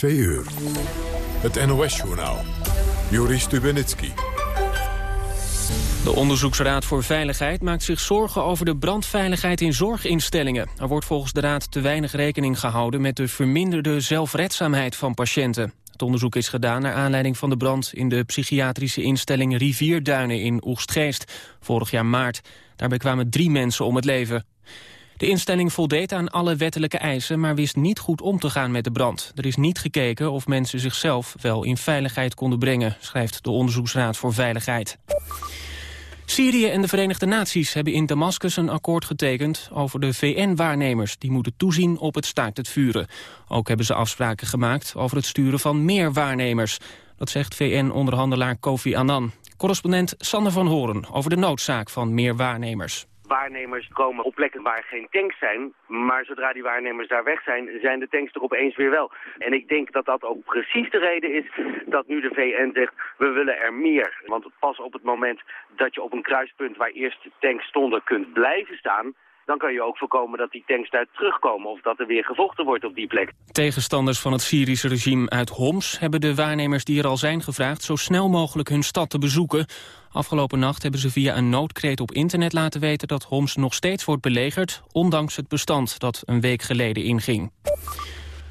2 uur. Het NOS-journaal. Joris Stubenitski. De Onderzoeksraad voor Veiligheid maakt zich zorgen over de brandveiligheid in zorginstellingen. Er wordt volgens de raad te weinig rekening gehouden met de verminderde zelfredzaamheid van patiënten. Het onderzoek is gedaan naar aanleiding van de brand in de psychiatrische instelling Rivierduinen in Oegstgeest, vorig jaar maart. Daarbij kwamen drie mensen om het leven. De instelling voldeed aan alle wettelijke eisen, maar wist niet goed om te gaan met de brand. Er is niet gekeken of mensen zichzelf wel in veiligheid konden brengen, schrijft de Onderzoeksraad voor Veiligheid. Syrië en de Verenigde Naties hebben in Damascus een akkoord getekend over de VN-waarnemers. Die moeten toezien op het staakt het vuren. Ook hebben ze afspraken gemaakt over het sturen van meer waarnemers. Dat zegt VN-onderhandelaar Kofi Annan. Correspondent Sander van Horen over de noodzaak van meer waarnemers waarnemers komen op plekken waar geen tanks zijn. Maar zodra die waarnemers daar weg zijn, zijn de tanks er opeens weer wel. En ik denk dat dat ook precies de reden is dat nu de VN zegt, we willen er meer. Want pas op het moment dat je op een kruispunt waar eerst tanks stonden kunt blijven staan dan kan je ook voorkomen dat die tanks daar terugkomen... of dat er weer gevochten wordt op die plek. Tegenstanders van het Syrische regime uit Homs... hebben de waarnemers die er al zijn gevraagd... zo snel mogelijk hun stad te bezoeken. Afgelopen nacht hebben ze via een noodkreet op internet laten weten... dat Homs nog steeds wordt belegerd... ondanks het bestand dat een week geleden inging.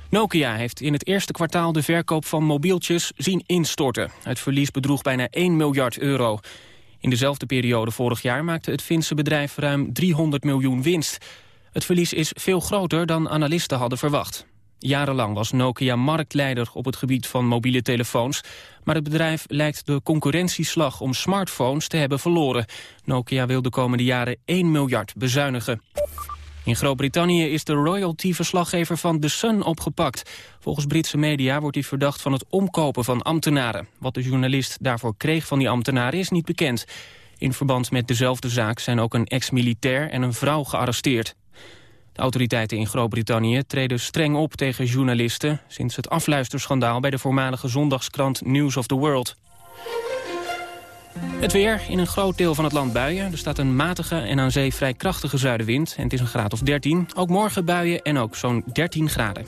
Nokia heeft in het eerste kwartaal de verkoop van mobieltjes zien instorten. Het verlies bedroeg bijna 1 miljard euro. In dezelfde periode vorig jaar maakte het Finse bedrijf ruim 300 miljoen winst. Het verlies is veel groter dan analisten hadden verwacht. Jarenlang was Nokia marktleider op het gebied van mobiele telefoons... maar het bedrijf lijkt de concurrentieslag om smartphones te hebben verloren. Nokia wil de komende jaren 1 miljard bezuinigen. In Groot-Brittannië is de royalty-verslaggever van The Sun opgepakt. Volgens Britse media wordt hij verdacht van het omkopen van ambtenaren. Wat de journalist daarvoor kreeg van die ambtenaren is niet bekend. In verband met dezelfde zaak zijn ook een ex-militair en een vrouw gearresteerd. De autoriteiten in Groot-Brittannië treden streng op tegen journalisten... sinds het afluisterschandaal bij de voormalige zondagskrant News of the World. Het weer, in een groot deel van het land buien. Er staat een matige en aan zee vrij krachtige zuidenwind. En het is een graad of 13. Ook morgen buien en ook zo'n 13 graden.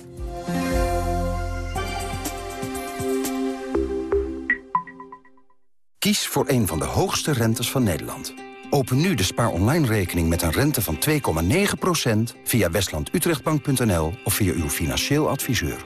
Kies voor een van de hoogste rentes van Nederland. Open nu de spaar online rekening met een rente van 2,9% via westlandutrechtbank.nl of via uw financieel adviseur.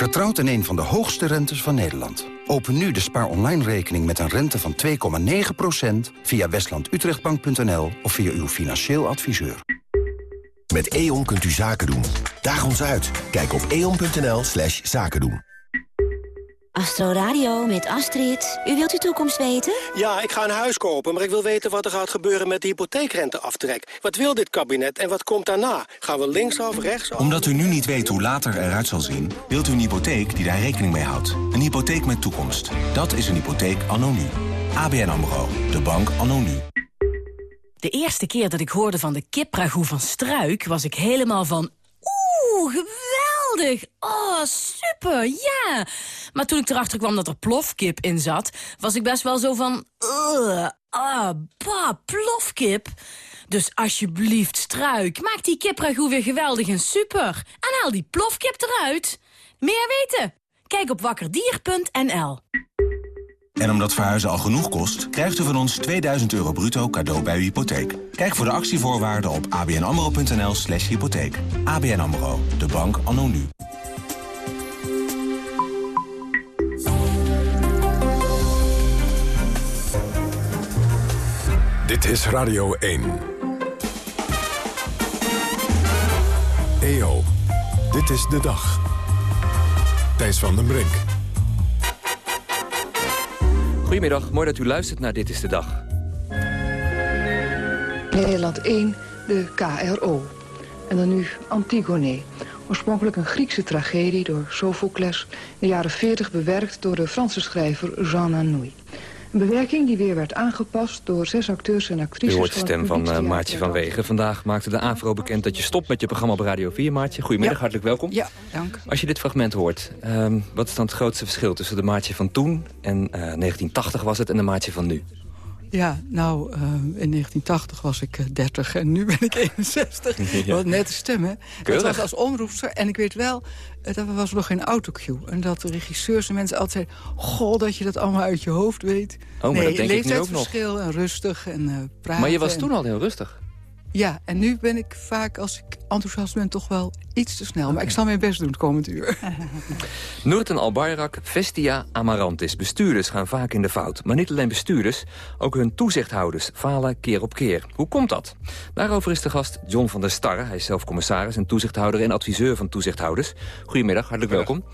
Vertrouwt in een van de hoogste rentes van Nederland. Open nu de spaar online rekening met een rente van 2,9% via westlandutrechtbank.nl of via uw financieel adviseur. Met E.ON kunt u zaken doen. Daag ons uit. Kijk op eon.nl slash zaken doen. Astro Radio met Astrid. U wilt uw toekomst weten? Ja, ik ga een huis kopen, maar ik wil weten wat er gaat gebeuren met de hypotheekrenteaftrek. Wat wil dit kabinet en wat komt daarna? Gaan we linksaf, rechtsaf? Omdat u nu niet weet hoe later eruit zal zien... wilt u een hypotheek die daar rekening mee houdt. Een hypotheek met toekomst. Dat is een hypotheek anno nu. ABN AMRO. De bank anno nu. De eerste keer dat ik hoorde van de kipragoe van Struik... was ik helemaal van... Oeh, geweldig! Oh, super, ja! Maar toen ik erachter kwam dat er plofkip in zat... was ik best wel zo van... Ah, bah, plofkip. Dus alsjeblieft, Struik, maak die kipragoe weer geweldig en super. En haal die plofkip eruit. Meer weten? Kijk op wakkerdier.nl. En omdat verhuizen al genoeg kost, krijgt u van ons 2000 euro bruto cadeau bij uw hypotheek. Kijk voor de actievoorwaarden op abnamro.nl slash hypotheek. ABN AMRO, de bank anno nu. Dit is Radio 1. EO, dit is de dag. Thijs van den Brink. Goedemiddag, mooi dat u luistert naar Dit is de Dag. Nederland 1, de KRO. En dan nu Antigone. Oorspronkelijk een Griekse tragedie door Sophocles... in de jaren 40 bewerkt door de Franse schrijver Jean Anouilh. Een bewerking die weer werd aangepast door zes acteurs en actrices... U hoort de stem van uh, Maartje van Wegen. Vandaag maakte de AVRO bekend dat je stopt met je programma op Radio 4. Maartje, goedemiddag, ja. hartelijk welkom. Ja, dank. Als je dit fragment hoort, um, wat is dan het grootste verschil... tussen de Maartje van toen, en uh, 1980 was het, en de Maartje van nu? Ja, nou, uh, in 1980 was ik uh, 30 en nu ben ik 61. ja. Wat nette stem, hè? Dat was als omroepster. En ik weet wel, uh, dat was nog geen autocue. En dat de regisseurs en mensen altijd zeiden... goh, dat je dat allemaal uit je hoofd weet. Oh, maar nee, dat denk ik nu ook nog. leeftijdsverschil en rustig en praten. Maar je was en... toen al heel rustig. Ja, en nu ben ik vaak, als ik enthousiast ben, toch wel iets te snel. Okay. Maar ik zal mijn best doen het komend uur. Noorten Albayrak, Vestia, Amarantis. Bestuurders gaan vaak in de fout. Maar niet alleen bestuurders, ook hun toezichthouders falen keer op keer. Hoe komt dat? Daarover is de gast John van der Starre. Hij is zelf commissaris en toezichthouder en adviseur van toezichthouders. Goedemiddag, hartelijk welkom.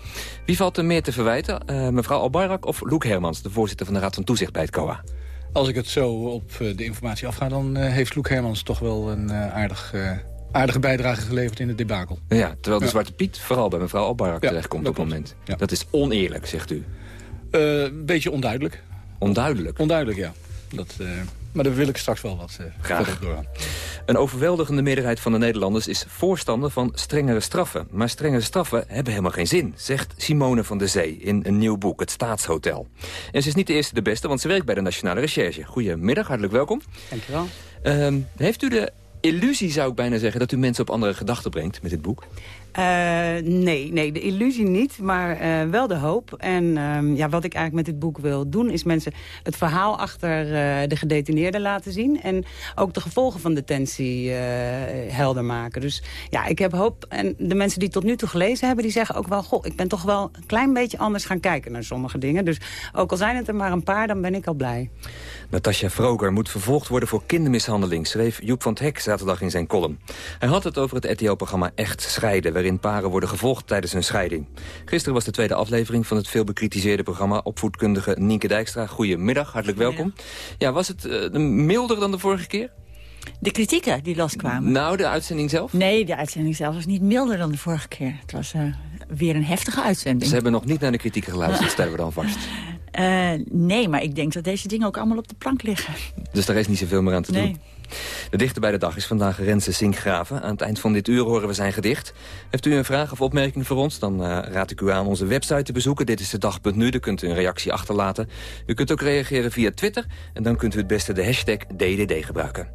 Wie valt er meer te verwijten? Uh, mevrouw Albayrak of Loek Hermans, de voorzitter van de Raad van Toezicht bij het COA? Als ik het zo op de informatie afga, dan uh, heeft Loek Hermans toch wel een uh, aardig... Aardige bijdrage geleverd in het debakel. Ja, terwijl de ja. Zwarte Piet vooral bij mevrouw Albarak ja, terechtkomt op het moment. Ja. Dat is oneerlijk, zegt u. een beetje onduidelijk. Onduidelijk? Onduidelijk, ja. Dat, maar daar wil ik straks wel wat Graag. doorgaan. Een overweldigende meerderheid van de Nederlanders is voorstander van strengere straffen. Maar strengere straffen hebben helemaal geen zin, zegt Simone van der Zee in een nieuw boek, Het Staatshotel. En ze is niet de eerste de beste, want ze werkt bij de Nationale Recherche. Goedemiddag, hartelijk welkom. Dankjewel. Uh, heeft u de illusie, zou ik bijna zeggen, dat u mensen op andere gedachten brengt met dit boek? Uh, nee, nee, de illusie niet, maar uh, wel de hoop. En uh, ja, wat ik eigenlijk met dit boek wil doen... is mensen het verhaal achter uh, de gedetineerden laten zien... en ook de gevolgen van detentie helder maken. Dus ja, ik heb hoop. En de mensen die tot nu toe gelezen hebben... die zeggen ook wel, goh, ik ben toch wel een klein beetje anders gaan kijken naar sommige dingen. Dus ook al zijn het er maar een paar, dan ben ik al blij. Natasja Vroger moet vervolgd worden voor kindermishandeling... schreef Joep van het Hek zaterdag in zijn column. Hij had het over het RTL-programma Echt Scheiden... paren worden gevolgd tijdens hun scheiding. Gisteren was de tweede aflevering van het veel bekritiseerde programma... opvoedkundige Nienke Dijkstra. Goedemiddag, hartelijk welkom. Ja, was het uh, milder dan de vorige keer? De kritieken die loskwamen? Nou, de uitzending zelf? Nee, de uitzending zelf was niet milder dan de vorige keer. Het was uh, weer een heftige uitzending. Ze hebben nog niet naar de kritieken geluisterd, stellen we dan vast. Uh, nee, maar ik denk dat deze dingen ook allemaal op de plank liggen. Dus daar is niet zoveel meer aan te nee. doen? De dichter bij de dag is vandaag Renze Sinkgraven. Aan het eind van dit uur horen we zijn gedicht. Heeft u een vraag of opmerking voor ons? Dan uh, raad ik u aan onze website te bezoeken. Dit is de dag.nu, daar kunt u een reactie achterlaten. U kunt ook reageren via Twitter. En dan kunt u het beste de hashtag DDD gebruiken.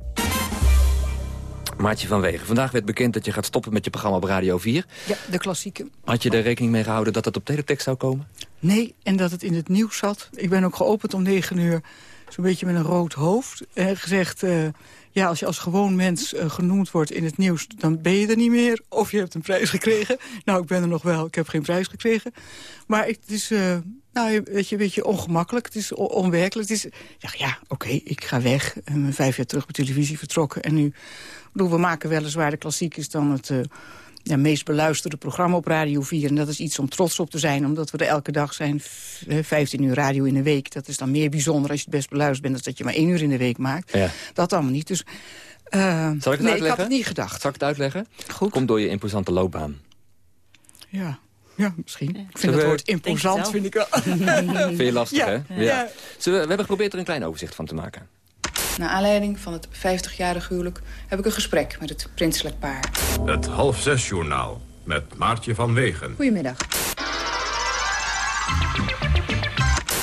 Maatje van Wegen, vandaag werd bekend dat je gaat stoppen met je programma op Radio 4. Ja, de klassieke. Had je er rekening mee gehouden dat het op teletext zou komen? Nee, en dat het in het nieuws zat. Ik ben ook geopend om negen uur, zo'n beetje met een rood hoofd. En gezegd, uh, ja, als je als gewoon mens uh, genoemd wordt in het nieuws... dan ben je er niet meer, of je hebt een prijs gekregen. Nou, ik ben er nog wel, ik heb geen prijs gekregen. Maar het is... Uh, nou, je, weet je, ongemakkelijk. Het is onwerkelijk. Het is, ja, ja oké, ik ga weg. En vijf jaar terug op televisie vertrokken. En nu, bedoel, we maken weliswaar de klassiekers dan het... Uh, ja, meest beluisterde programma op Radio 4. En dat is iets om trots op te zijn, omdat we er elke dag zijn. 15 uur radio in de week. Dat is dan meer bijzonder als je het best beluisterd bent... dan dat je maar één uur in de week maakt. Ja. Dat allemaal niet. Dus, uh, Zal ik het nee, uitleggen? ik had het niet gedacht. Zal ik het uitleggen? Goed. Komt door je imposante loopbaan. Ja. Ja, misschien. Ik vind Zullen het woord imposant, vind ik wel. vind je lastig, ja. hè? Ja. ja. We, we hebben geprobeerd er een klein overzicht van te maken. Naar aanleiding van het 50-jarig huwelijk heb ik een gesprek met het prinselijk paar. Het half zes journaal met Maartje van Wegen. Goedemiddag.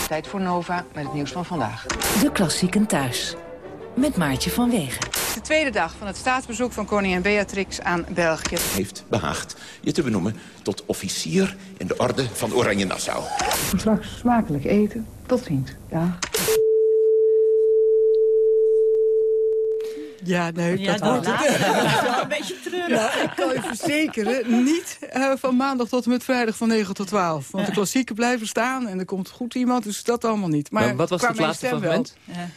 Tijd voor Nova met het nieuws van vandaag. De klassieken thuis. Met Maartje van Wegen. De tweede dag van het staatsbezoek van koningin Beatrix aan België. Heeft behaagd je te benoemen tot officier in de orde van Oranje Nassau. Straks smakelijk eten. Tot ziens. Ja. Ja, nee, ja, dat houdt het. een beetje terug. Nou, ik kan je verzekeren, niet uh, van maandag tot en met vrijdag van 9 tot 12. Want de klassieken blijven staan en er komt goed iemand, dus dat allemaal niet. Maar, maar wat was het laatste fragment? Ja.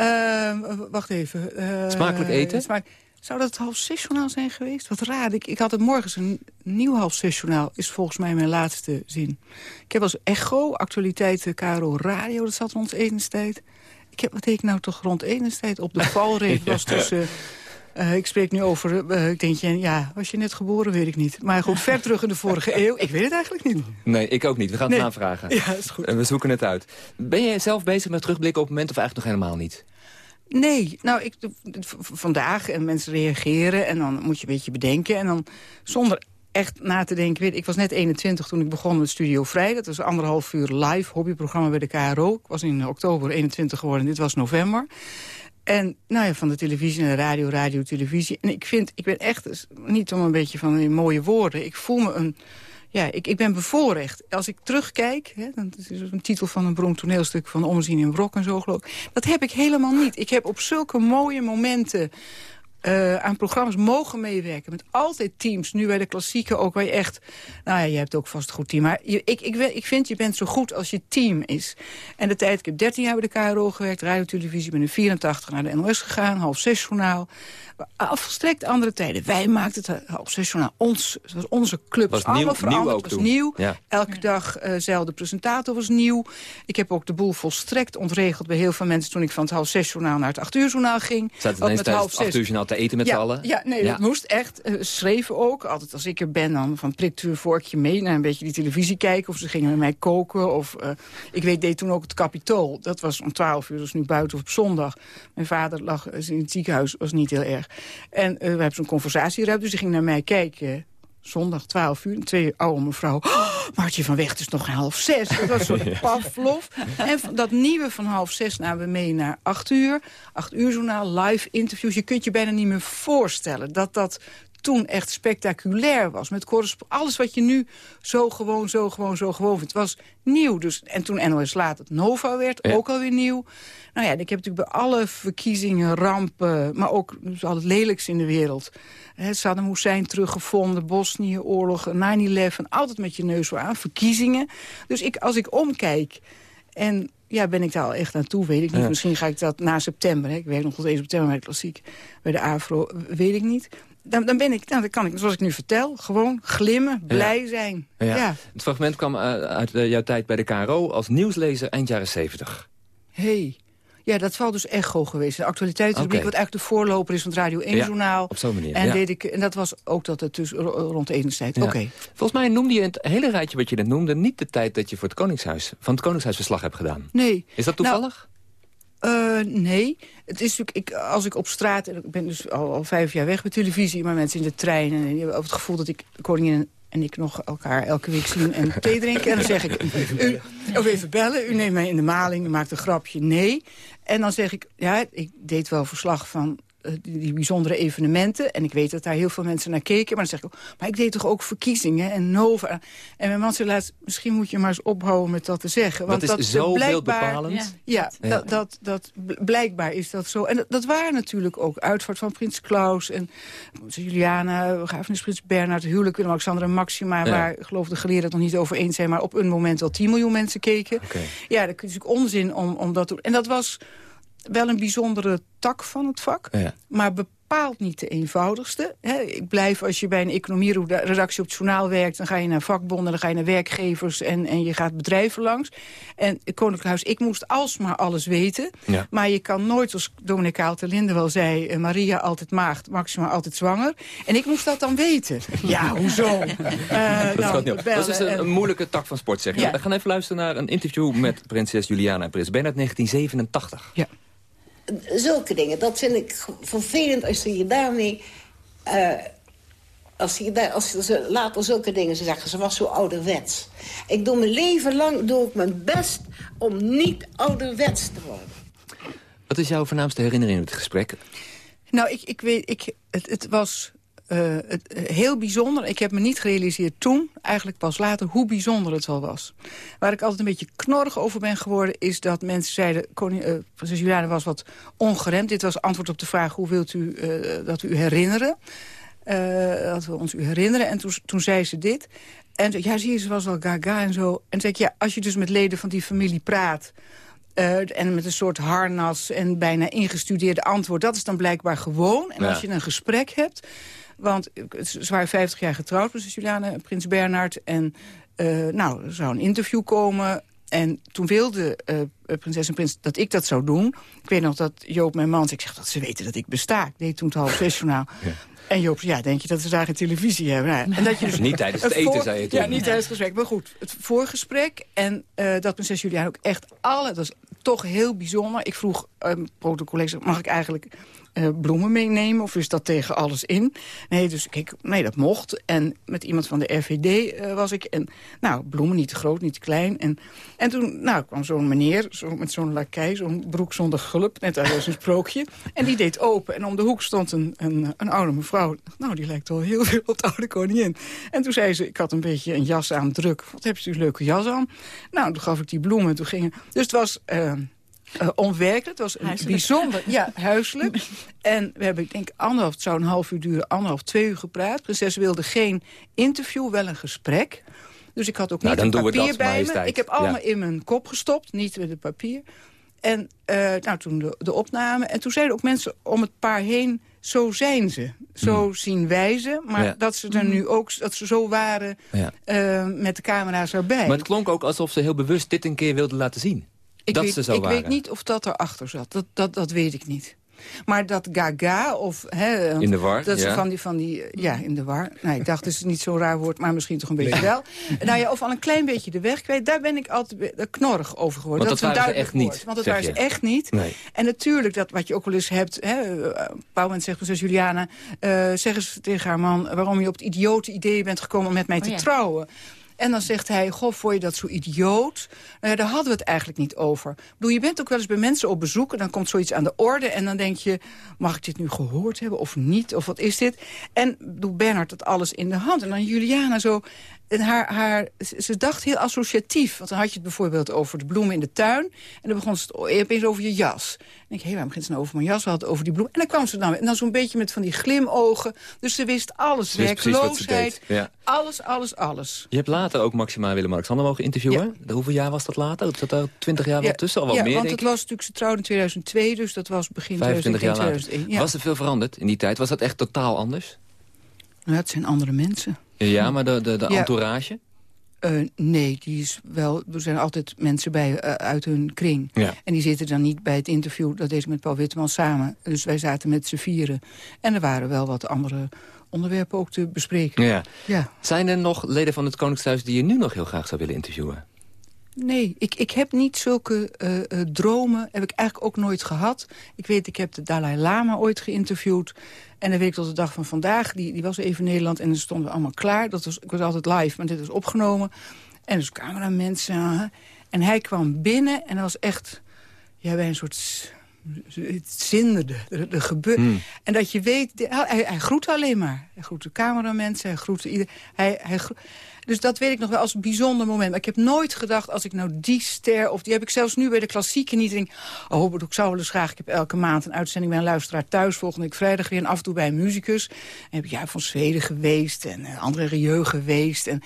Uh, wacht even. Uh, Smakelijk eten? Smaak... Zou dat het half zes journaal zijn geweest? Wat raar. Ik, ik had het morgens een nieuw half zes journaal. Is volgens mij mijn laatste zin. Ik heb als echo, actualiteiten, Caro Radio. Dat zat rond etenstijd. Ik heb, wat deed ik nou toch rond etenstijd? Op de valreep was tussen Eh, ik spreek nu over, uh, ik denk, je, ja, was je net geboren, weet ik niet. Maar goed, ver terug in de vorige eeuw, ik weet het eigenlijk niet. Nee, ik ook niet. We gaan het navragen. Ja, is goed. En we zoeken het uit. Ben jij zelf bezig met terugblikken op momenten of eigenlijk nog helemaal niet? Nee, nou, ik, vandaag en mensen reageren en dan moet je een beetje bedenken. En dan zonder echt na te denken. Weet, ik was net 21 toen ik begon met Studio Vrij. Dat was anderhalf uur live hobbyprogramma bij de KRO. Ik was in oktober 21 geworden, dit was november. En nou ja, van de televisie naar de radio, radio, televisie. En ik vind, ik ben echt, dus niet om een beetje van mooie woorden... ik voel me een ja, ik, ik ben bevoorrecht. Als ik terugkijk, hè, dat is een titel van een beroemd toneelstuk van Omzien in Brok en zo geloof ik. Dat heb ik helemaal niet. Ik heb op zulke mooie momenten uh, aan programma's mogen meewerken. Met altijd teams. Nu bij de klassieke ook waar je echt... Nou ja, je hebt ook vast een goed team. Maar je, ik, ik, ik vind je bent zo goed als je team is. En de tijd, ik heb 13 jaar bij de KRO gewerkt. Radiotelevisie, ben in 84 naar de NOS gegaan. Half zes journaal afgestrekt andere tijden. Wij maakten het eh, obsessionaal. Ons, het was onze club. Was allemaal nieuw, veranderd. nieuw ook het was toen. nieuw. Ja. Elke dag uh, presentator was nieuw. Ik heb ook de boel volstrekt ontregeld bij heel veel mensen... toen ik van het half zes journaal naar het acht uur journaal ging. Ook ineens met half het zes. Te eten met ja, z'n allen? Ja, nee, Ja. dat moest echt. Uh, schreven ook. Altijd als ik er ben, dan van prikt u een vorkje mee... naar een beetje die televisie kijken. Of ze gingen met mij koken. Of, uh, ik weet, deed toen ook het kapitool. Dat was om twaalf uur, is nu buiten op zondag. Mijn vader lag eh, in het ziekenhuis, was niet heel erg. En uh, we hebben zo'n conversatieruimte, dus die ging naar mij kijken... Zondag, 12 uur, twee oude mevrouw. Oh, Martje van Weg, het is nog half zes. Dat was zo'n Ja. Pavlov. En dat nieuwe van half zes namen we mee naar acht uur. Acht uur journaal, live interviews. Je kunt je bijna niet meer voorstellen dat dat toen echt spectaculair was. Met alles wat je nu zo gewoon, zo gewoon, zo gewoon vindt. was nieuw. Dus, en toen NOS laat het Nova werd, Ja. ook alweer nieuw. Nou ja, ik heb natuurlijk bij alle verkiezingen, rampen... maar ook dus al het lelijkste in de wereld. Hè, Saddam Hussein teruggevonden, Bosnië, oorlog, 9-11... altijd met je neus aan, verkiezingen. Dus ik, als ik omkijk... en ja, ben ik daar al echt aan toe, weet ik niet. Ja. Misschien ga ik dat na september. Hè. Ik werk nog tot 1 september bij de klassiek. Bij de AFRO, weet ik niet. Dan, dan, ben ik, nou, dan kan ik, zoals ik nu vertel, gewoon glimmen, blij zijn. Ja. Ja. Het fragment kwam uh, uit uh, jouw tijd bij de KRO als nieuwslezer eind jaren 70. Hey. Ja, dat zal dus Echo geweest. De actualiteitsrubriek, wat eigenlijk de voorloper is van het Radio 1-journaal. op zo'n manier, En, ja. deed ik, en dat was ook dat het dus ro- rond de etenstijd. Ja. Oké. Volgens mij noemde je het hele rijtje wat je net noemde... niet de tijd dat je voor het Koningshuis, van het Koningshuis verslag hebt gedaan. Nee. Is dat toevallig? Nou, eh, nee. Het is natuurlijk, ik, als ik op straat... en Ik ben dus al, al vijf jaar weg met televisie... maar mensen in de trein... en die hebben het gevoel dat ik de koningin en ik nog elkaar elke week zien en thee drinken. En dan zeg ik, u, of even bellen, u neemt mij in de maling, u maakt een grapje, nee. En dan zeg ik, ja, ik deed wel verslag van die, die bijzondere evenementen. En ik weet dat daar heel veel mensen naar keken. Maar dan zeg ik, ook, maar ik deed toch ook verkiezingen en Nova. En mijn man zei laatst, misschien moet je maar eens ophouden met dat te zeggen. Want dat is zo blijkbaar- beeldbepalend. Ja, Ja. Dat, dat, dat, bl- blijkbaar is dat zo. En dat, dat waren natuurlijk ook uitvaart van prins Klaus... en Juliana, begrafenis prins Bernhard... huwelijk Willem-Alexander en Maxima... Ja. waar, ik geloof de geleerden het nog niet over eens zijn... maar op een moment wel 10 miljoen mensen keken. Ja, dat is natuurlijk onzin om, om dat te doen. En dat was wel een bijzondere tak van het vak. Ja. Maar bepaald niet de eenvoudigste. Hè. Ik blijf, als je bij een economieredactie op het journaal werkt... dan ga je naar vakbonden, dan ga je naar werkgevers... en, en je gaat bedrijven langs. En Koninklijk Huis, ik moest alsmaar alles weten. Ja. Maar je kan nooit, zoals Dominic Kaal Linde wel zei... eh, Maria altijd maagd, Maxima altijd zwanger. En ik moest dat dan weten. Ja, hoezo? Eh, Dat, nou, niet bellen dat is een, en- een moeilijke tak van sport, zeg je. Ja. We gaan even luisteren naar een interview met prinses Juliana en prins Ben uit 1987. Ja. Zulke dingen, dat vind ik vervelend als ze je daarmee... eh, als, je daar, als ze later zulke dingen zeggen, ze was zo ouderwets. Ik doe mijn leven lang doe ik mijn best om niet ouderwets te worden. Wat is jouw voornaamste herinnering in het gesprek? Nou, ik, ik weet, ik, het, het was eh, het, eh, heel bijzonder. Ik heb me niet gerealiseerd toen, eigenlijk pas later, hoe bijzonder het wel was. Waar ik altijd een beetje knorrig over ben geworden... is dat mensen zeiden, koning, eh, prinses Juliana was wat ongeremd. Dit was antwoord op de vraag, hoe wilt u eh, dat we u herinneren? Dat we ons u herinneren. En toen, toen zei ze dit. En toen, ja, zie je, ze was wel gaga en zo. En toen zei ik, ja, als je dus met leden van die familie praat... en met een soort harnas en bijna ingestudeerde antwoord... dat is dan blijkbaar gewoon. En Ja. als je een gesprek hebt... want ze waren 50 jaar getrouwd, dus Juliana en prins Bernhard... en eh, nou, er zou een interview komen... En toen wilde uh, prinses en prins dat ik dat zou doen. Ik weet nog dat Joop, mijn man, ik zeg dat ze weten dat ik besta. Ik deed toen het half zes En Joop ja, denk je dat ze daar geen televisie hebben? Nou, en dat je dus niet tijdens het, eten, zei je Ja, niet tijdens het gesprek. Maar goed, het voorgesprek en uh, dat prinses Juliana ook echt alle... Dat is toch heel bijzonder. Ik vroeg um, protocollega's, mag ik eigenlijk uh, bloemen meenemen? Of is dat tegen alles in? Nee, dus kijk, nee, dat mocht. En met iemand van de RVD uh, was ik. En nou, bloemen niet te groot, niet te klein. En, en toen nou, kwam zo'n meneer zo, met zo'n lakij, zo'n broek zonder gulp. Net als een sprookje. En die deed open. En om de hoek stond een, een, een oude mevrouw. Nou, die lijkt wel heel veel op de oude koningin. En toen zei ze, ik had een beetje een jas aan druk. Wat heb je een leuke jas aan? Nou, toen gaf ik die bloemen. Toen gingen... Dus het was... Uh, uh, onwerkelijk. Het was een bijzonder, ja, huiselijk. en we hebben, ik denk, anderhalf, het zou een half uur duren, anderhalf, twee uur gepraat. Prinses wilde geen interview, wel een gesprek. Dus ik had ook nou, niet een papier bij me. Ik heb allemaal in mijn kop gestopt, niet met het papier. En uh, nou, toen de, de, opname. En toen zeiden ook mensen om het paar heen... zo zijn ze. Zo hmm. zien wij ze. Maar dat ze er nu ook dat ze zo waren ja. uh, met de camera's erbij. Maar het klonk ook alsof ze heel bewust dit een keer wilden laten zien. Ik, dat weet, ze zo ik waren. weet niet of dat erachter zat. Dat, dat, dat weet ik niet. Maar dat gaga of... Hè, in de war, dat ja. Van die, van die, ja, in de war. Nou, ik dacht, het is niet zo'n raar woord, maar misschien toch een beetje wel. Nou ja, of al een klein beetje de weg kwijt. Daar ben ik altijd knorrig over geworden. Want dat, dat waren ze echt woord, niet, Want dat zeg waren ze echt niet. Nee. En natuurlijk, dat wat je ook wel eens hebt... Hè, Pauwens zegt, prinses Juliana... Uh, zeggen ze tegen haar man... waarom je op het idiote idee bent gekomen om met mij Oh, te ja. trouwen. En dan zegt hij, goh, vond je dat zo idioot? Nou daar hadden we het eigenlijk niet over. Ik bedoel, je bent ook wel eens bij mensen op bezoek... en dan komt zoiets aan de orde en dan denk je... mag ik dit nu gehoord hebben of niet? Of wat is dit? En doe Bernard dat alles in de hand. En dan Juliana zo... En haar, haar, ze dacht heel associatief. Want dan had je het bijvoorbeeld over de bloemen in de tuin. En dan begon ze het opeens over je jas. En ik hé, waarom begint ze nou over mijn jas? We hadden het over die bloem. En dan kwam ze dan, en dan zo'n beetje met van die glimogen. Dus ze wist alles. Ze wat Werkloosheid. ja. Alles, alles, alles. Je hebt later ook Maxima Willem-Alexander mogen interviewen. Hoeveel jaar was dat later? Dat zat er 20 jaar wel tussen, al wel ja, meer, want denk het was natuurlijk, ze trouwde in 2002, dus dat was begin 25 jaar 2001, later. 2001. Ja. Was er veel veranderd in die tijd? Was dat echt totaal anders? Nou, het zijn andere mensen. Ja, maar de, de, de Ja. entourage? Eh, nee, die is wel, er zijn altijd mensen bij eh, uit hun kring. Ja. En die zitten dan niet bij het interview, dat deed ik met Paul Witteman samen. Dus wij zaten met z'n vieren. En er waren wel wat andere onderwerpen ook te bespreken. Ja. Ja. Zijn er nog leden van het Koningshuis die je nu nog heel graag zou willen interviewen? Nee, ik, ik heb niet zulke eh, eh, dromen. Heb ik eigenlijk ook nooit gehad. Ik weet, ik heb de Dalai Lama ooit geïnterviewd. En dan weet ik tot de dag van vandaag. Die, die was even in Nederland en dan stonden we allemaal klaar. Dat was, ik was altijd live, maar dit was opgenomen. En dus cameramensen. En hij kwam binnen en dat was echt... Ja, bij een soort... Het zinderde, er, er gebeurde. Hmm. En dat je weet, de- hij, hij groette alleen maar. Hij groette cameramensen, hij groette ieder. Hij, hij dus dat weet ik nog wel als een bijzonder moment. Maar ik heb nooit gedacht, als ik nou die ster... of die heb ik zelfs nu bij de klassieke niet... denk, oh, ik zou wel eens graag... ik heb elke maand een uitzending bij een luisteraar thuis... volgende week vrijdag weer en af en toe bij een muzikus. En heb ik ja, van Zweden geweest en uh, André Rieu geweest. En,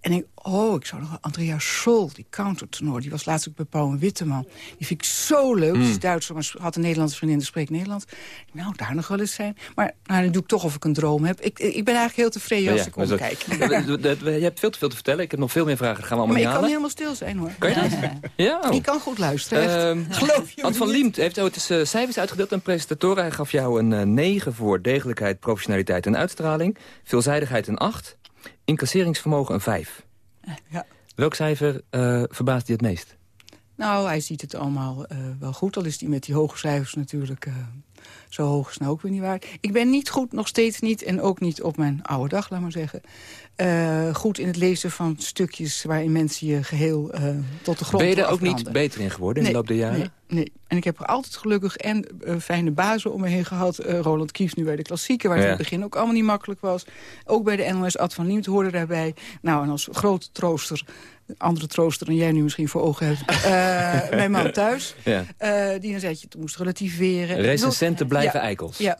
en ik, oh, ik zou nog wel Andrea Sol, die countertenor... die was laatst ook bij Paul en Witteman. Die vind ik zo leuk. Die is Duitser, maar had een Nederlandse vriendin, die spreekt Nederlands. Nou, daar nog wel eens zijn. Maar nou, dan doe ik toch of ik een droom heb. Ik, ik ben eigenlijk heel tevreden als ik omkijk. Je hebt veel te veel te vertellen. Ik heb nog veel meer vragen. Dat gaan we allemaal Maar ik kan helemaal stil zijn, hoor. Kan je dat? Ja. oh. Ik kan goed luisteren. Ehm, Geloof je Ad me van? Liemt heeft ooit eens eh, cijfers uitgedeeld aan presentatoren. Hij gaf jou een eh, 9 voor degelijkheid, professionaliteit en uitstraling. Veelzijdigheid een 8. Incasseringsvermogen een 5. Ja. Welk cijfer eh, verbaast je het meest? Nou, hij ziet het allemaal eh, wel goed. Al is hij met die hoge cijfers natuurlijk... eh, zo hoog is nou ook weer niet waar. Ik ben niet goed, nog steeds niet. En ook niet op mijn oude dag, laat maar zeggen. eh, goed in het lezen van stukjes waarin mensen je geheel eh, tot de grond Ben je er ook niet beter in geworden in de loop der jaren? Nee, nee. En ik heb er altijd gelukkig en fijne bazen om me heen gehad. Eh, Roland Kies nu bij de klassieken, waar het in het begin ook allemaal niet makkelijk was. Ook bij de NOS Ad van Liemt hoorde daarbij. Nou, en als grote trooster, andere trooster dan jij nu misschien voor ogen hebt... eh, mijn man thuis, Ja. eh, die dan zei dat je het moest relativeren. Recensenten blijven ja, eikels. Ja.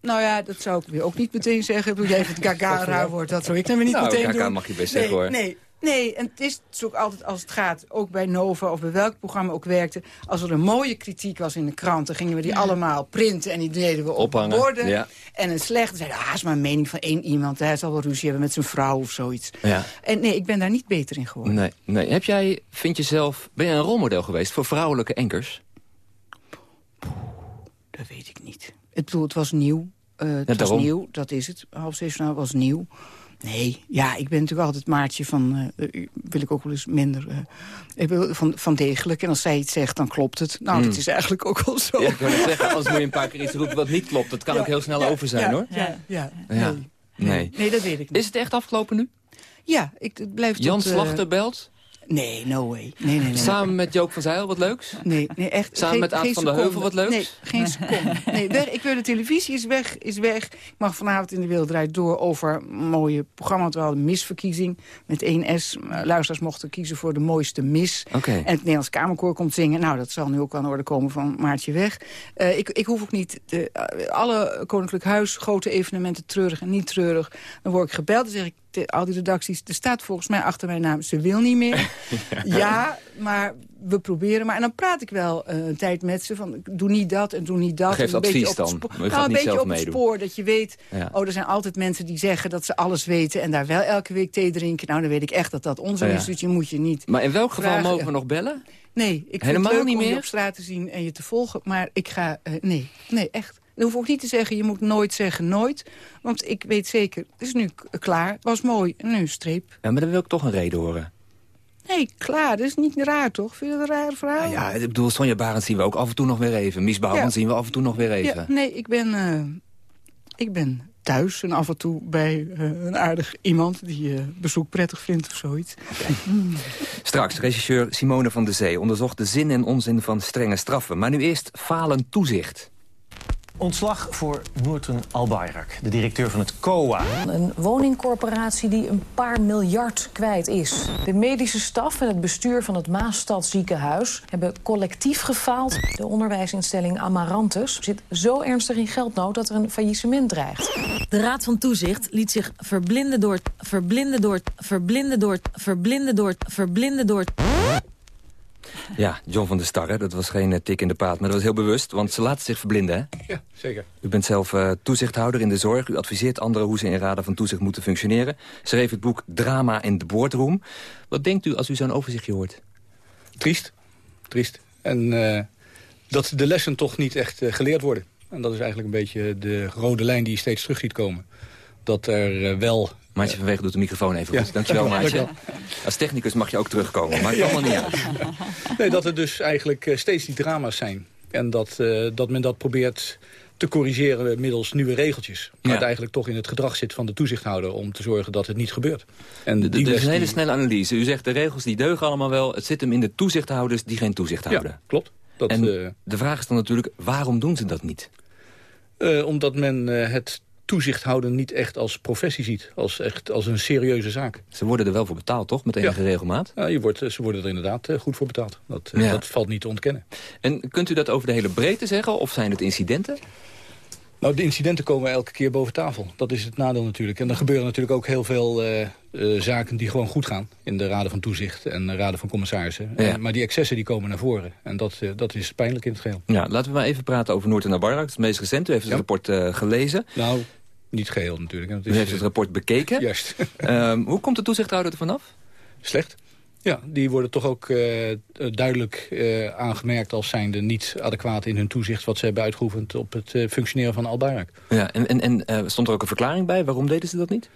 Nou ja, dat zou ik weer ook niet meteen zeggen. Ik bedoel, jij vindt gaga een raar woord, dat zou ik dan weer niet Nou, meteen gaga doen. mag je best nee, zeggen, hoor. Nee, Nee, en het is dus ook altijd als het gaat, ook bij Nova of bij welk programma ook werkte... als er een mooie kritiek was in de krant, dan gingen we die allemaal printen... en die deden we op Ophangen, borden. ja. En een slechte zeiden, ah, is maar een mening van één iemand. Hij zal wel ruzie hebben met zijn vrouw of zoiets. Ja. En nee, ik ben daar niet beter in geworden. Nee, nee. Heb jij, vind je zelf, ben je een rolmodel geweest voor vrouwelijke enkers? Dat weet ik niet. Ik bedoel, het was nieuw. Eh, het was daarom. nieuw, dat is het. Half was nieuw. Nee, ja, ik ben natuurlijk altijd Maartje van... eh, eh, wil ik ook wel eens minder... eh, ik wil van, van degelijk. En als zij iets zegt, dan klopt het. Nou, Hmm. dat is eigenlijk ook wel zo. Ja, ik wil zeggen, anders moet je een paar keer iets roepen wat niet klopt. Dat kan Ja, ook heel snel ja, over zijn, ja, hoor. Ja, ja, Ja. Nee. Nee. nee, dat weet ik niet. Is het echt afgelopen nu? Ja, ik het blijf Jan tot, Slachter belt? Nee, no way. Nee, nee, nee. Samen met Joop van Zijl, wat leuks? Nee, nee echt. Samen geen- met Aad van der. Heuvel, wat leuks? Nee, geen seconde. Nee, weg, ik wil de televisie is weg, is weg. Ik mag vanavond in de Wereld Draait Door over een mooie programma. Want we hadden een misverkiezing met 1S. Eh, Luisteraars mochten kiezen voor de mooiste mis. Oké. En het Nederlands Kamerkoor komt zingen. Nou, dat zal nu ook aan de orde komen van Maartje Weg. Eh, ik, ik hoef ook niet... De, eh, alle Koninklijk Huis, grote evenementen, treurig en niet treurig. Dan word ik gebeld en zeg ik... de- al die redacties, er staat volgens mij achter mijn naam... ze wil niet meer. ja, maar we proberen maar. En dan praat ik wel eh, een tijd met ze van doe niet dat en doe niet dat. Een beetje advies op het dan, nou, een beetje op het spoor dat je weet... Ja. oh, er zijn altijd mensen die zeggen dat ze alles weten... en daar wel elke week thee drinken. Nou, dan weet ik echt dat dat onzin Ja. is, dus je moet je niet... Maar in welk geval mogen we nog bellen? Nee, ik vind Helemaal het leuk niet om je meer? op straat te zien en je te volgen. Maar ik ga... eh, nee, nee, echt. Dan hoef ik ook niet te zeggen, je moet nooit zeggen nooit. Want ik weet zeker, het is nu klaar. was mooi, en nu streep. Ja, maar dan wil ik toch een reden horen. Nee, klaar. Dat is niet raar, toch? Vind je dat een raar verhaal? Ja, ik bedoel, Sonja Barend zien we ook af en toe nog weer even. Mies Bouwman Ja. zien we af en toe nog weer even. Ja, nee, ik ben, eh, ik ben thuis en af en toe bij eh, een aardig iemand... die eh, bezoek prettig vindt of zoiets. Straks, regisseur Simone van der Zee onderzocht de zin en onzin van strenge straffen. Maar nu eerst falend toezicht. Ontslag voor Noorten Albayrak, de directeur van het COA. Een woningcorporatie die een paar miljard kwijt is. De medische staf en het bestuur van het Maasstad ziekenhuis... hebben collectief gefaald. De onderwijsinstelling Amarantus zit zo ernstig in geldnood... dat er een faillissement dreigt. De Raad van Toezicht liet zich verblinden door... verblinden door... verblinden door... verblinden door... verblinden door... Ja, John van der Starre, dat was geen eh, tik in de paad, maar dat was heel bewust. Want ze laten zich verblinden, hè? Ja, zeker. U bent zelf eh, toezichthouder in de zorg. U adviseert anderen hoe ze in raden van toezicht moeten functioneren. Schreef het boek Drama in de boardroom. Wat denkt u als u zo'n overzichtje hoort? Triest. Triest. En eh, dat de lessen toch niet echt geleerd worden. En dat is eigenlijk een beetje de rode lijn die je steeds terug ziet komen. Dat er wel... Maatje van Wegen doet de microfoon even goed. Dankjewel, Maatje. Dankjewel. Als technicus mag je ook terugkomen. Maakt allemaal niet uit. Nee, dat er dus eigenlijk eh, steeds die drama's zijn. En dat, eh, dat men dat probeert te corrigeren middels nieuwe regeltjes. Maar Ja. het eigenlijk toch in het gedrag zit van de toezichthouder... om te zorgen dat het niet gebeurt. En D- die Dit is les een hele snelle analyse. U zegt de regels die deugen allemaal wel. Het zit hem in de toezichthouders die geen toezicht houden. Ja, klopt. Dat, en eh, de vraag is dan natuurlijk, waarom doen ze dat niet? Omdat men het toezicht houden niet echt als professie ziet. Als, echt, als een serieuze zaak. Ze worden er wel voor betaald, toch? Met enige regelmaat? Ja, je wordt, ze worden er inderdaad eh, goed voor betaald. Dat, eh, Ja. dat valt niet te ontkennen. En kunt u dat over de hele breedte zeggen? Of zijn het incidenten? Nou, de incidenten komen elke keer boven tafel. Dat is het nadeel natuurlijk. En er gebeuren natuurlijk ook heel veel eh, eh, zaken die gewoon goed gaan. In de raden van toezicht en de raden van commissarissen. Ja. Eh, maar die excessen die komen naar voren. En dat, dat is pijnlijk in het geheel. Ja, laten we maar even praten over Noord en Nabarrak. Het meest recent. U heeft het rapport gelezen. Nou, niet geheel natuurlijk. U heeft het rapport bekeken. Juist. Ehm, hoe komt de toezichthouder er vanaf? Slecht. Ja, die worden toch ook eh, duidelijk eh, aangemerkt als zijnde niet adequaat in hun toezicht... wat ze hebben uitgeoefend op het eh, functioneren van Al-Bayrak. Ja, en en, en stond er ook een verklaring bij? Waarom deden ze dat niet?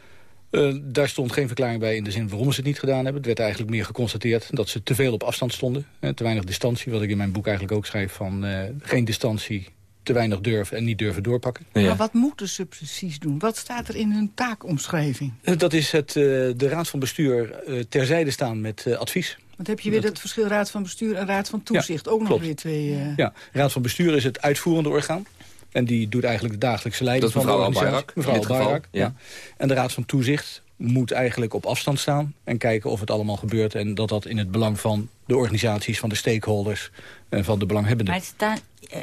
Daar stond geen verklaring bij in de zin waarom ze het niet gedaan hebben. Het werd eigenlijk meer geconstateerd dat ze te veel op afstand stonden. Eh, te weinig distantie, wat ik in mijn boek eigenlijk ook schrijf... van geen distantie, te weinig durf en niet durven doorpakken. Maar wat moeten ze precies doen? Wat staat er in hun taakomschrijving? Eh, Dat is het, eh, de raad van bestuur eh, terzijde staan met eh, advies. Want heb je weer dat verschil raad van bestuur en raad van toezicht. ook nog weer twee... eh, Ja, raad van bestuur is het uitvoerende orgaan. En die doet eigenlijk de dagelijkse leiding Dat is van de mevrouw organisatie. Al-Bayrak, Al-Bayrak, ja. ja. En de raad van toezicht moet eigenlijk op afstand staan... en kijken of het allemaal gebeurt... en dat dat in het belang van de organisaties, van de stakeholders... en van de belanghebbenden. Maar eh,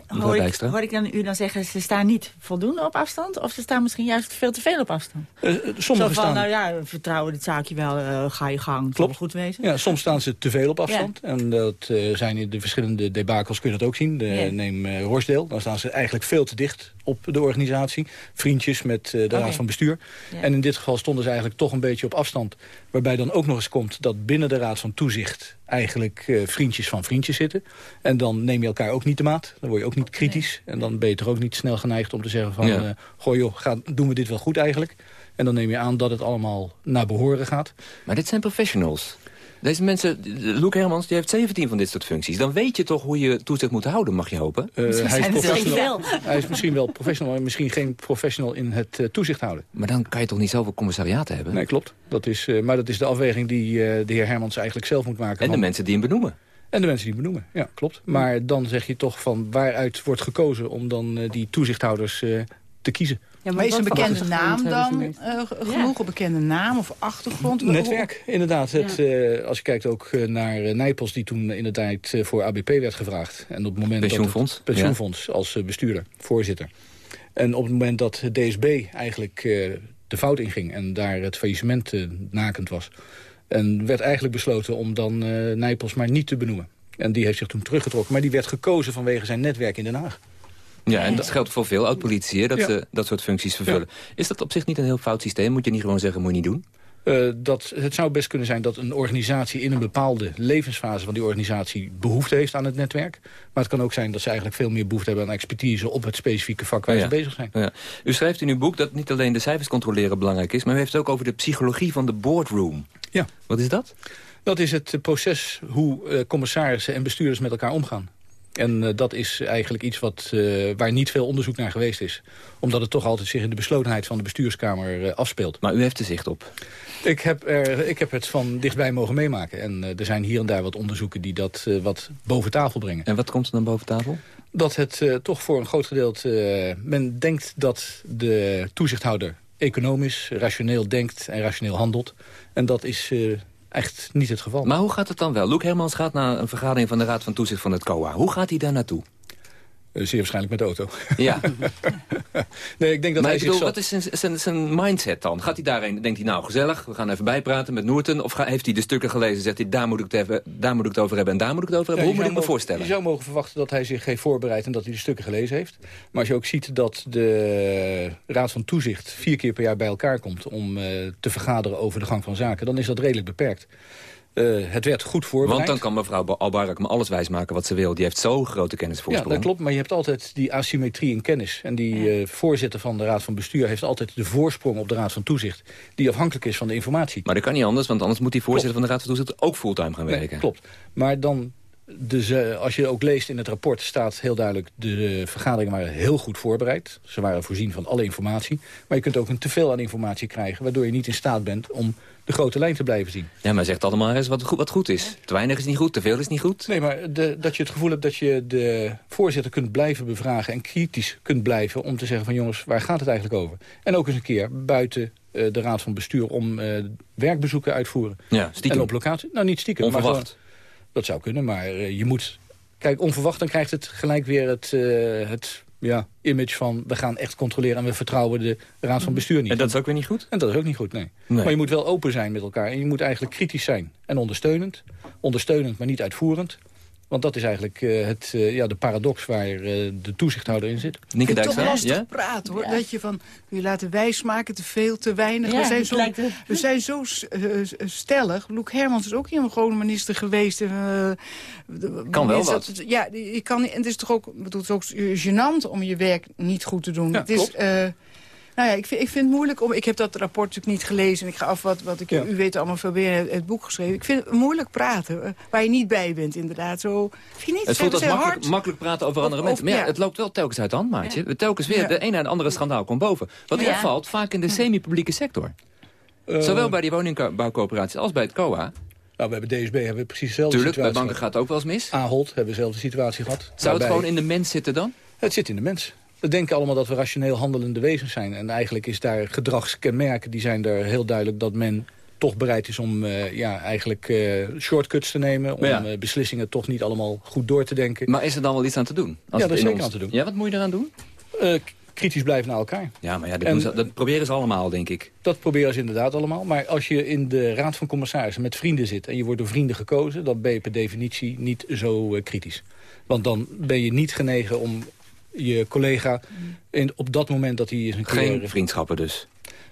hoor, ik, hoor ik dan u dan zeggen, ze staan niet voldoende op afstand? Of ze staan misschien juist veel te veel op afstand? Uh, Zo van, staan... nou ja, vertrouwen dit zaakje wel, uh, ga je gang, Klopt. goed wezen. Ja, soms staan ze te veel op afstand. Ja. En dat uh, zijn in de verschillende debakels, kun je dat ook zien. De, ja. Neem Rosdeel, dan staan ze eigenlijk veel te dicht op de organisatie. Vriendjes met de okay. raad van bestuur. Ja. En in dit geval stonden ze eigenlijk toch een beetje op afstand. Waarbij dan ook nog eens komt dat binnen de raad van toezicht eigenlijk vriendjes van vriendjes zitten. En dan neem je elkaar ook niet de maat. Dan word je ook niet kritisch. Nee. En dan ben je toch ook niet snel geneigd om te zeggen van... Ja. Uh, goh joh, gaan, doen we dit wel goed eigenlijk? En dan neem je aan dat het allemaal naar behoren gaat. Maar dit zijn professionals. Deze mensen, Luc Hermans, die heeft 17 van dit soort functies. Dan weet je toch hoe je toezicht moet houden, mag je hopen? Uh, hij, is professional, hij is misschien wel professional, maar misschien geen professional in het uh, toezicht houden. Maar dan kan je toch niet zoveel commissariaten hebben? Nee, klopt. Dat is, uh, maar dat is de afweging die de heer Hermans eigenlijk zelf moet maken. En van, de mensen die hem benoemen. En de mensen die benoemen, ja, klopt. Maar dan zeg je toch van waaruit wordt gekozen om dan die toezichthouders te kiezen. Ja, maar is een bekende naam dan uh, genoeg? Ja. Een bekende naam of achtergrond? Netwerk, inderdaad. Het, ja. uh, als je kijkt ook naar uh, Nijpels, die toen inderdaad voor ABP werd gevraagd. En op het moment pensioenfonds. Dat het, pensioenfonds ja. als bestuurder, voorzitter. En op het moment dat DSB eigenlijk de fout inging en daar het faillissement nakend was... en werd eigenlijk besloten om dan Nijpels maar niet te benoemen. En die heeft zich toen teruggetrokken. Maar die werd gekozen vanwege zijn netwerk in Den Haag. Ja, en dat geldt voor veel oud-politici, dat ja. ze dat soort functies vervullen. Ja. Is dat op zich niet een heel fout systeem? Moet je niet gewoon zeggen, moet je niet doen? Uh, dat, het zou best kunnen zijn dat een organisatie in een bepaalde levensfase van die organisatie behoefte heeft aan het netwerk. Maar het kan ook zijn dat ze eigenlijk veel meer behoefte hebben aan expertise op het specifieke vak waar ja. ze bezig zijn. Ja. U schrijft in uw boek dat niet alleen de cijfers controleren belangrijk is, maar u heeft het ook over de psychologie van de boardroom. Ja. Wat is dat? Dat is het proces hoe uh, commissarissen en bestuurders met elkaar omgaan. En uh, dat is eigenlijk iets wat, uh, waar niet veel onderzoek naar geweest is. Omdat het toch altijd zich in de beslotenheid van de bestuurskamer uh, afspeelt. Maar u heeft er zicht op? Ik heb, er, ik heb het van dichtbij mogen meemaken. En er zijn hier en daar wat onderzoeken die dat wat boven tafel brengen. En wat komt er dan boven tafel? Dat het toch voor een groot gedeelte... men denkt dat de toezichthouder economisch, rationeel denkt en rationeel handelt. En dat is echt niet het geval. Maar hoe gaat het dan wel? Luc Hermans gaat naar een vergadering van de Raad van Toezicht van het COA. Hoe gaat hij daar naartoe? Zeer waarschijnlijk met de auto. Ja. nee, ik denk dat maar hij ik bedoel, wat is zijn, zijn, zijn mindset dan? Gaat hij daarheen, denkt hij nou gezellig, we gaan even bijpraten met Noorten? Of ga, heeft hij de stukken gelezen zegt hij daar moet, ik het even, daar moet ik het over hebben en daar moet ik het over hebben? Ja, Hoe moet ik me voorstellen? Je zou mogen verwachten dat hij zich heeft voorbereid en dat hij de stukken gelezen heeft. Maar als je ook ziet dat de Raad van Toezicht vier keer per jaar bij elkaar komt... om uh, te vergaderen over de gang van zaken, dan is dat redelijk beperkt. Uh, het werd goed voorbereid. Want dan kan mevrouw Albarak me alles wijsmaken wat ze wil. Die heeft zo grote kennisvoorsprong. Ja, dat klopt. Maar je hebt altijd die asymmetrie in kennis. En die uh, voorzitter van de Raad van Bestuur heeft altijd de voorsprong op de Raad van Toezicht. Die afhankelijk is van de informatie. Maar dat kan niet anders, want anders moet die voorzitter klopt. van de Raad van Toezicht ook fulltime gaan werken. Nee, klopt. Maar dan dus uh, als je ook leest in het rapport staat heel duidelijk... de vergaderingen waren heel goed voorbereid. Ze waren voorzien van alle informatie. Maar je kunt ook een teveel aan informatie krijgen... waardoor je niet in staat bent om de grote lijn te blijven zien. Ja, maar zegt allemaal eens wat goed, wat goed is. Te weinig is niet goed, te veel is niet goed. Nee, maar de, dat je het gevoel hebt dat je de voorzitter kunt blijven bevragen... en kritisch kunt blijven om te zeggen van jongens, waar gaat het eigenlijk over? En ook eens een keer buiten uh, de raad van bestuur om uh, werkbezoeken uitvoeren. Ja, stiekem. En op locatie. Nou, niet stiekem. Onverwacht. Maar gewoon, dat zou kunnen, maar uh, je moet... Kijk, onverwacht dan krijgt het gelijk weer het, uh, het ja, image van... we gaan echt controleren en we vertrouwen de raad van bestuur niet. En dat is ook weer niet goed? En dat is ook niet goed, nee. nee. Maar je moet wel open zijn met elkaar. En je moet eigenlijk kritisch zijn en ondersteunend. Ondersteunend, maar niet uitvoerend. Want dat is eigenlijk uh, het, uh, ja, de paradox waar uh, de toezichthouder in zit. Ik vind het toch lastig ja? praten, hoor. Ja. Dat je van, je laten wijsmaken, te veel, te weinig. Ja, we, zijn zo, we zijn zo stellig. Luc Hermans is ook hier een gewone minister geweest. En, kan wel wat. Ja, je kan, en het is toch ook, bedoel, het is ook gênant om je werk niet goed te doen. het is, nou ja, ik vind, ik vind het moeilijk om... Ik heb dat rapport natuurlijk niet gelezen. En ik ga af wat, wat ik... Ja. U weet allemaal veel meer het, het boek geschreven. Ik vind het moeilijk praten. Waar je niet bij bent, inderdaad. Zo, vind je niet, het voelt als makkelijk, makkelijk praten over andere of, mensen. Maar ja, ja, het loopt wel telkens uit de hand, maatje. Ja. Telkens weer, de ene en de andere schandaal komt boven. Wat ja. opvalt, vaak in de semi-publieke sector. Uh, Zowel bij die woningbouwcoöperaties als bij het COA. Nou, bij DSB hebben we precies dezelfde Tuurlijk, situatie bij banken gaat het ook wel eens mis. Ahold hebben we dezelfde situatie gehad. Zou het gewoon in de mens zitten dan? Het zit in de mens. We denken allemaal dat we rationeel handelende wezens zijn. En eigenlijk is daar gedragskenmerken, die zijn er heel duidelijk dat men toch bereid is om ja, eigenlijk shortcuts te nemen... om beslissingen toch niet allemaal goed door te denken. Maar is er dan wel iets aan te doen? Als ja, daar is zeker aan te doen. Ja, wat moet je eraan doen? kritisch blijven naar elkaar. Ja, maar ja, dat, ze, dat, proberen ze allemaal, denk ik. Dat proberen ze inderdaad allemaal. Maar als je in de Raad van Commissarissen met vrienden zit... en je wordt door vrienden gekozen... dan ben je per definitie niet zo kritisch. Want dan ben je niet genegen om je collega... In, op dat moment dat hij is een keer... Geen vriendschappen dus?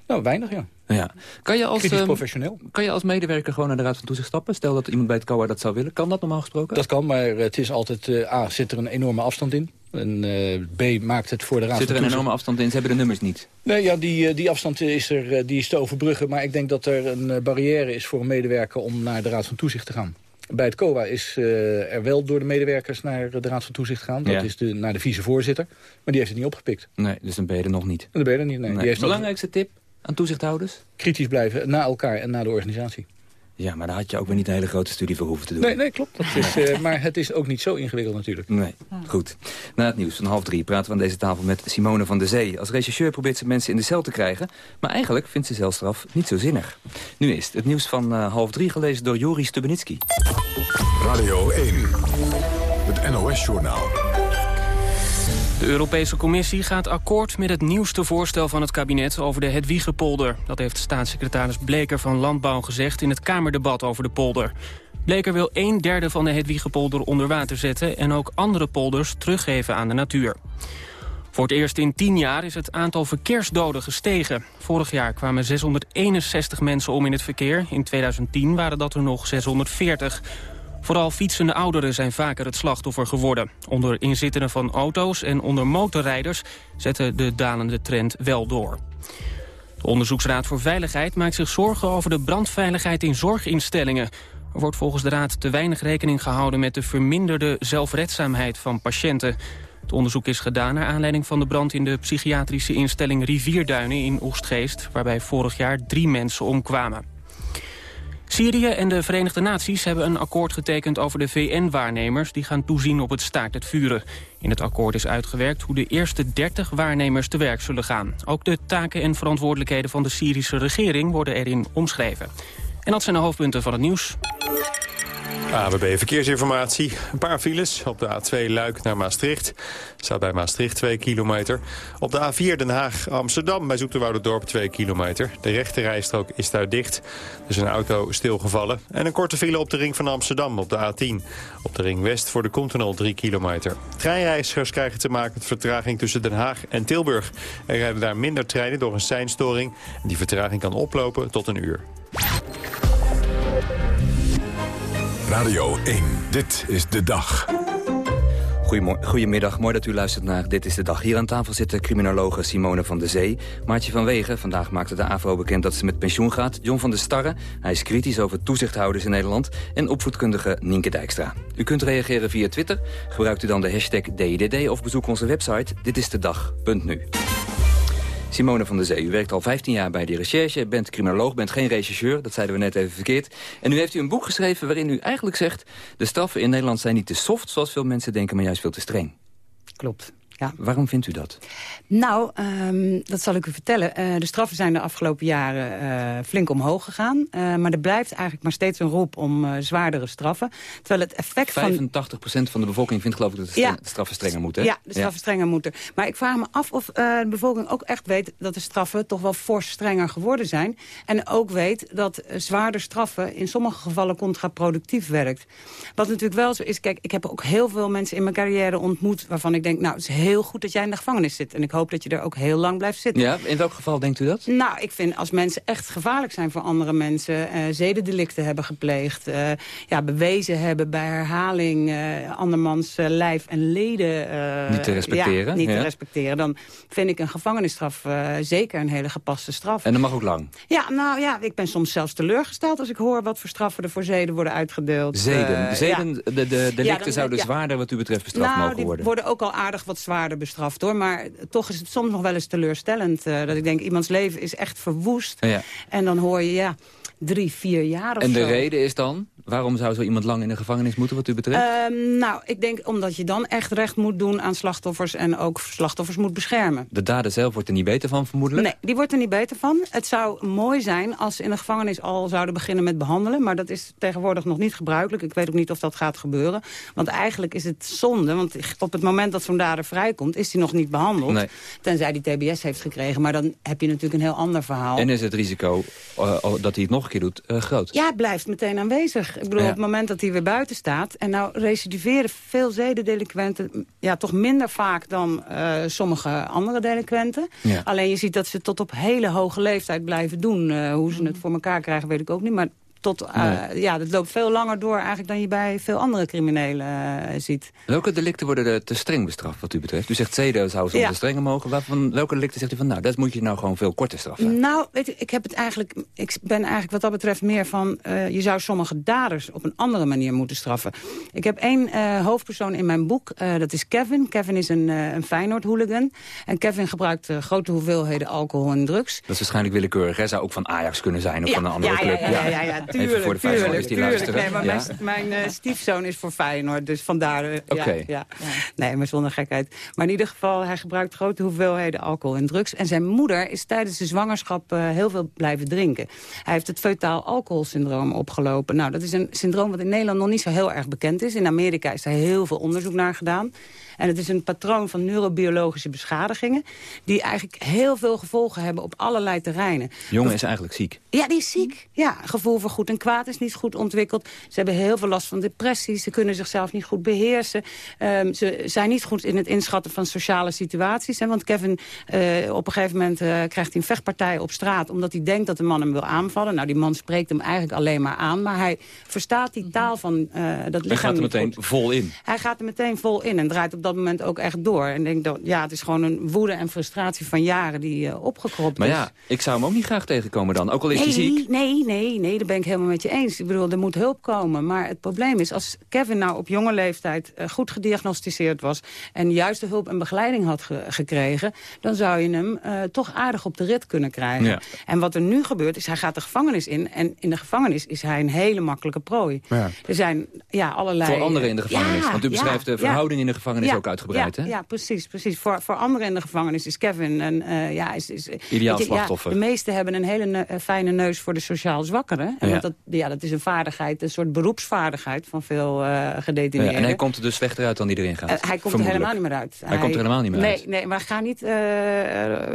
Nou, weinig, ja. Ja. Kan je als, Kritisch ehm, professioneel. Kan je als medewerker gewoon naar de Raad van Toezicht stappen? Stel dat iemand bij het COA dat zou willen. Kan dat normaal gesproken? Dat kan, maar het is altijd... Uh, A, zit er een enorme afstand in. En uh, B, maakt het voor de Raad Zit er een enorme afstand in? Ze hebben de nummers niet? Nee, ja, die, die afstand is, er, die is te overbruggen. Maar ik denk dat er een barrière is voor een medewerker... om naar de Raad van Toezicht te gaan. Bij het COA is uh, er wel door de medewerkers naar de Raad van Toezicht gegaan. Dat is de, naar de vicevoorzitter. Maar die heeft het niet opgepikt. Nee, dus dan ben je er nog niet. Dan ben je er niet, nee. Die heeft Belangrijkste tip aan toezichthouders? Kritisch blijven, na elkaar en na de organisatie. Ja, maar daar had je ook weer niet een hele grote studie voor hoeven te doen. Nee, nee klopt. Dat is, uh, maar het is ook niet zo ingewikkeld natuurlijk. Nee, goed. Na het nieuws van half drie praten we aan deze tafel met Simone van der Zee. Als rechercheur probeert ze mensen in de cel te krijgen. Maar eigenlijk vindt ze zelfstraf niet zo zinnig. Nu is het, het nieuws van uh, half drie gelezen door Joris Stubenitski. Radio 1, het NOS-journaal. De Europese Commissie gaat akkoord met het nieuwste voorstel van het kabinet over de Hedwiegepolder. Dat heeft staatssecretaris Bleker van Landbouw gezegd in het Kamerdebat over de polder. Bleker wil een derde van de Hedwiegepolder onder water zetten en ook andere polders teruggeven aan de natuur. Voor het eerst in tien jaar is het aantal verkeersdoden gestegen. Vorig jaar kwamen 661 mensen om in het verkeer. In 2010 waren dat er nog 640. Vooral fietsende ouderen zijn vaker het slachtoffer geworden. Onder inzittenden van auto's en onder motorrijders zetten de dalende trend wel door. De Onderzoeksraad voor Veiligheid maakt zich zorgen over de brandveiligheid in zorginstellingen. Er wordt volgens de raad te weinig rekening gehouden met de verminderde zelfredzaamheid van patiënten. Het onderzoek is gedaan naar aanleiding van de brand in de psychiatrische instelling Rivierduinen in Oostgeest, waarbij vorig jaar drie mensen omkwamen. Syrië en de Verenigde Naties hebben een akkoord getekend over de VN-waarnemers... die gaan toezien op het staakt het vuren. In het akkoord is uitgewerkt hoe de eerste 30 waarnemers te werk zullen gaan. Ook de taken en verantwoordelijkheden van de Syrische regering worden erin omschreven. En dat zijn de hoofdpunten van het nieuws. ABB Verkeersinformatie. Een paar files op de A2 Luik naar Maastricht. Staat bij Maastricht 2 kilometer. Op de A4 Den Haag-Amsterdam bij Zoeterwouderdorp 2 kilometer. De rechte rijstrook is daar dicht. Dus een auto stilgevallen. En een korte file op de ring van Amsterdam op de A10. Op de ring West voor de Continental 3 kilometer. Treinreizigers krijgen te maken met vertraging tussen Den Haag en Tilburg. Er rijden daar minder treinen door een seinstoring. Die vertraging kan oplopen tot een uur. Radio 1, dit is de dag. Goedemiddag, mooi dat u luistert naar Dit is de Dag. Hier aan tafel zit criminologe Simone van der Zee. Maartje van Wegen, vandaag maakte de AVO bekend dat ze met pensioen gaat. John van der Starre, hij is kritisch over toezichthouders in Nederland. En opvoedkundige Nienke Dijkstra. U kunt reageren via Twitter. Gebruikt u dan de hashtag DIDD of bezoek onze website ditistedag.nu. Simone van der Zee, u werkt al 15 jaar bij de recherche, bent criminoloog, bent geen rechercheur, dat zeiden we net even verkeerd. En nu heeft u een boek geschreven waarin u eigenlijk zegt... de straffen in Nederland zijn niet te soft, zoals veel mensen denken, maar juist veel te streng. Klopt. Ja. Waarom vindt u dat? Nou, um, dat zal ik u vertellen. Uh, de straffen zijn de afgelopen jaren uh, flink omhoog gegaan. Uh, maar er blijft eigenlijk maar steeds een roep om zwaardere straffen. Terwijl het effect 85 van... van de bevolking vindt geloof ik dat de, ja. straffen strenger moeten. Ja, de straffen ja. strenger moeten. Maar ik vraag me af of de bevolking ook echt weet... dat de straffen toch wel fors strenger geworden zijn. En ook weet dat zwaarder straffen in sommige gevallen contraproductief werkt. Wat natuurlijk wel zo is... Kijk, ik heb ook heel veel mensen in mijn carrière ontmoet... waarvan ik denk, nou, het is heel goed dat jij in de gevangenis zit. En ik hoop dat je er ook heel lang blijft zitten. Ja, in welk geval denkt u dat? Nou, ik vind als mensen echt gevaarlijk zijn voor andere mensen... Uh, zedendelicten hebben gepleegd... Uh, ja, bewezen hebben bij herhaling uh, andermans lijf en leden... niet te respecteren. Ja, niet te respecteren. Dan vind ik een gevangenisstraf zeker een hele gepaste straf. En dat mag ook lang? Ja, nou ja, ik ben soms zelfs teleurgesteld... als ik hoor wat voor straffen er voor zeden worden uitgedeeld. Zeden? zeden ja. De, de delicten zouden zwaarder wat u betreft bestraft nou, mogen worden? worden ook al aardig wat zwaarder zwaarder bestraft hoor. Maar toch is het soms nog wel eens teleurstellend. Uh, dat ik denk, iemands leven is echt verwoest. Ja. En dan hoor je, ja, drie, vier jaar of En de zo. reden is dan? Waarom zou zo iemand lang in de gevangenis moeten wat u betreft? Ehm, nou, ik denk omdat je dan echt recht moet doen aan slachtoffers... en ook slachtoffers moet beschermen. De dader zelf wordt er niet beter van, vermoedelijk? Nee, die wordt er niet beter van. Het zou mooi zijn als ze in de gevangenis al zouden beginnen met behandelen. Maar dat is tegenwoordig nog niet gebruikelijk. Ik weet ook niet of dat gaat gebeuren. Want eigenlijk is het zonde. Want op het moment dat zo'n dader vrijkomt, is hij nog niet behandeld. Nee. Tenzij die TBS heeft gekregen. Maar dan heb je natuurlijk een heel ander verhaal. En is het risico uh, dat hij het nog een keer doet uh, groot? Ja, het blijft meteen aanwezig. Ik bedoel, Ja. op het moment dat hij weer buiten staat... en nou recidiveren veel zedendelinquenten... ja, toch minder vaak dan eh, sommige andere delinquenten. Ja. Alleen je ziet dat ze tot op hele hoge leeftijd blijven doen. Eh, hoe ze het voor elkaar krijgen, weet ik ook niet. Maar tot, eh, ja, dat loopt veel langer door eigenlijk dan je bij veel andere criminelen eh, ziet. Welke delicten worden er te streng bestraft wat u betreft? U zegt zeden zou soms Ja. te strenger mogen. Waarvan, welke delicten zegt u van, nou, dat moet je nou gewoon veel korter straffen? Nou, weet je, ik heb het eigenlijk. Ik ben eigenlijk wat dat betreft meer van. eh, je zou sommige daders op een andere manier moeten straffen. Ik heb één hoofdpersoon in mijn boek. dat is Kevin. Kevin is een, een Feyenoord-hooligan. En Kevin gebruikt grote hoeveelheden alcohol en drugs. Dat is waarschijnlijk willekeurig. Hij zou ook van Ajax kunnen zijn of Ja, van een andere ja, club. Ja, ja, ja, ja, tuurlijk, Even voor de tuurlijk, die tuurlijk. luisteren. Nee, maar Ja. mijn, mijn eh, stiefzoon is voor Feyenoord, dus vandaar... eh, ja, ja. Nee, maar zonder gekheid. Maar in ieder geval, hij gebruikt grote hoeveelheden alcohol en drugs. En zijn moeder is tijdens de zwangerschap eh, heel veel blijven drinken. Hij heeft het feutaal alcoholsyndroom opgelopen. Nou, dat is een syndroom wat in Nederland nog niet zo heel erg bekend is. In Amerika is daar heel veel onderzoek naar gedaan. En het is een patroon van neurobiologische beschadigingen... die eigenlijk heel veel gevolgen hebben op allerlei terreinen. Jongen is eigenlijk ziek. Ja, die is ziek. Ja, gevoel voor goed en kwaad is niet goed ontwikkeld. Ze hebben heel veel last van depressie. Ze kunnen zichzelf niet goed beheersen. Ehm, ze zijn niet goed in het inschatten van sociale situaties. Hè, want Kevin, eh, op een gegeven moment eh, krijgt hij een vechtpartij op straat... omdat hij denkt dat de man hem wil aanvallen. Nou, die man spreekt hem eigenlijk alleen maar aan. Maar hij verstaat die taal van eh, dat lichaam Hij gaat er meteen goed. vol in. Hij gaat er meteen vol in en draait op dat moment ook echt door. En denkt dat, ja, het is gewoon een woede en frustratie van jaren die eh, opgekropt Maar is. ja, ik zou hem ook niet graag tegenkomen dan. Ook al is hij ziek. nee, nee, nee, daar ben ik helemaal met je eens. Ik bedoel, er moet hulp komen. Maar het probleem is, als Kevin nou op jonge leeftijd eh, goed gediagnosticeerd was... en juist de hulp en begeleiding had ge- gekregen... dan zou je hem eh, toch aardig op de rit kunnen krijgen. Ja. En wat er nu gebeurt, is hij gaat de gevangenis in... en in de gevangenis is hij een hele makkelijke prooi. Ja. Er zijn ja, allerlei... Voor anderen in de gevangenis. Ja, Want u ja, beschrijft de ja. verhouding in de gevangenis Ja, ook uitgebreid, ja, hè? Ja, precies. precies. Voor, voor anderen in de gevangenis is Kevin een... eh, ja, is, is, Ideaal ja, slachtoffer. de meesten hebben een hele ne- eh, fijne neus voor de sociaal zwakkeren. En Ja. want dat, ja, dat is een vaardigheid, een soort beroepsvaardigheid van veel Ja, gedetineerden. en hij komt er dus slechter uit dan die erin gaat. Hij komt er helemaal niet meer uit. Hij komt er helemaal niet meer nee, uit. Nee, maar ga niet...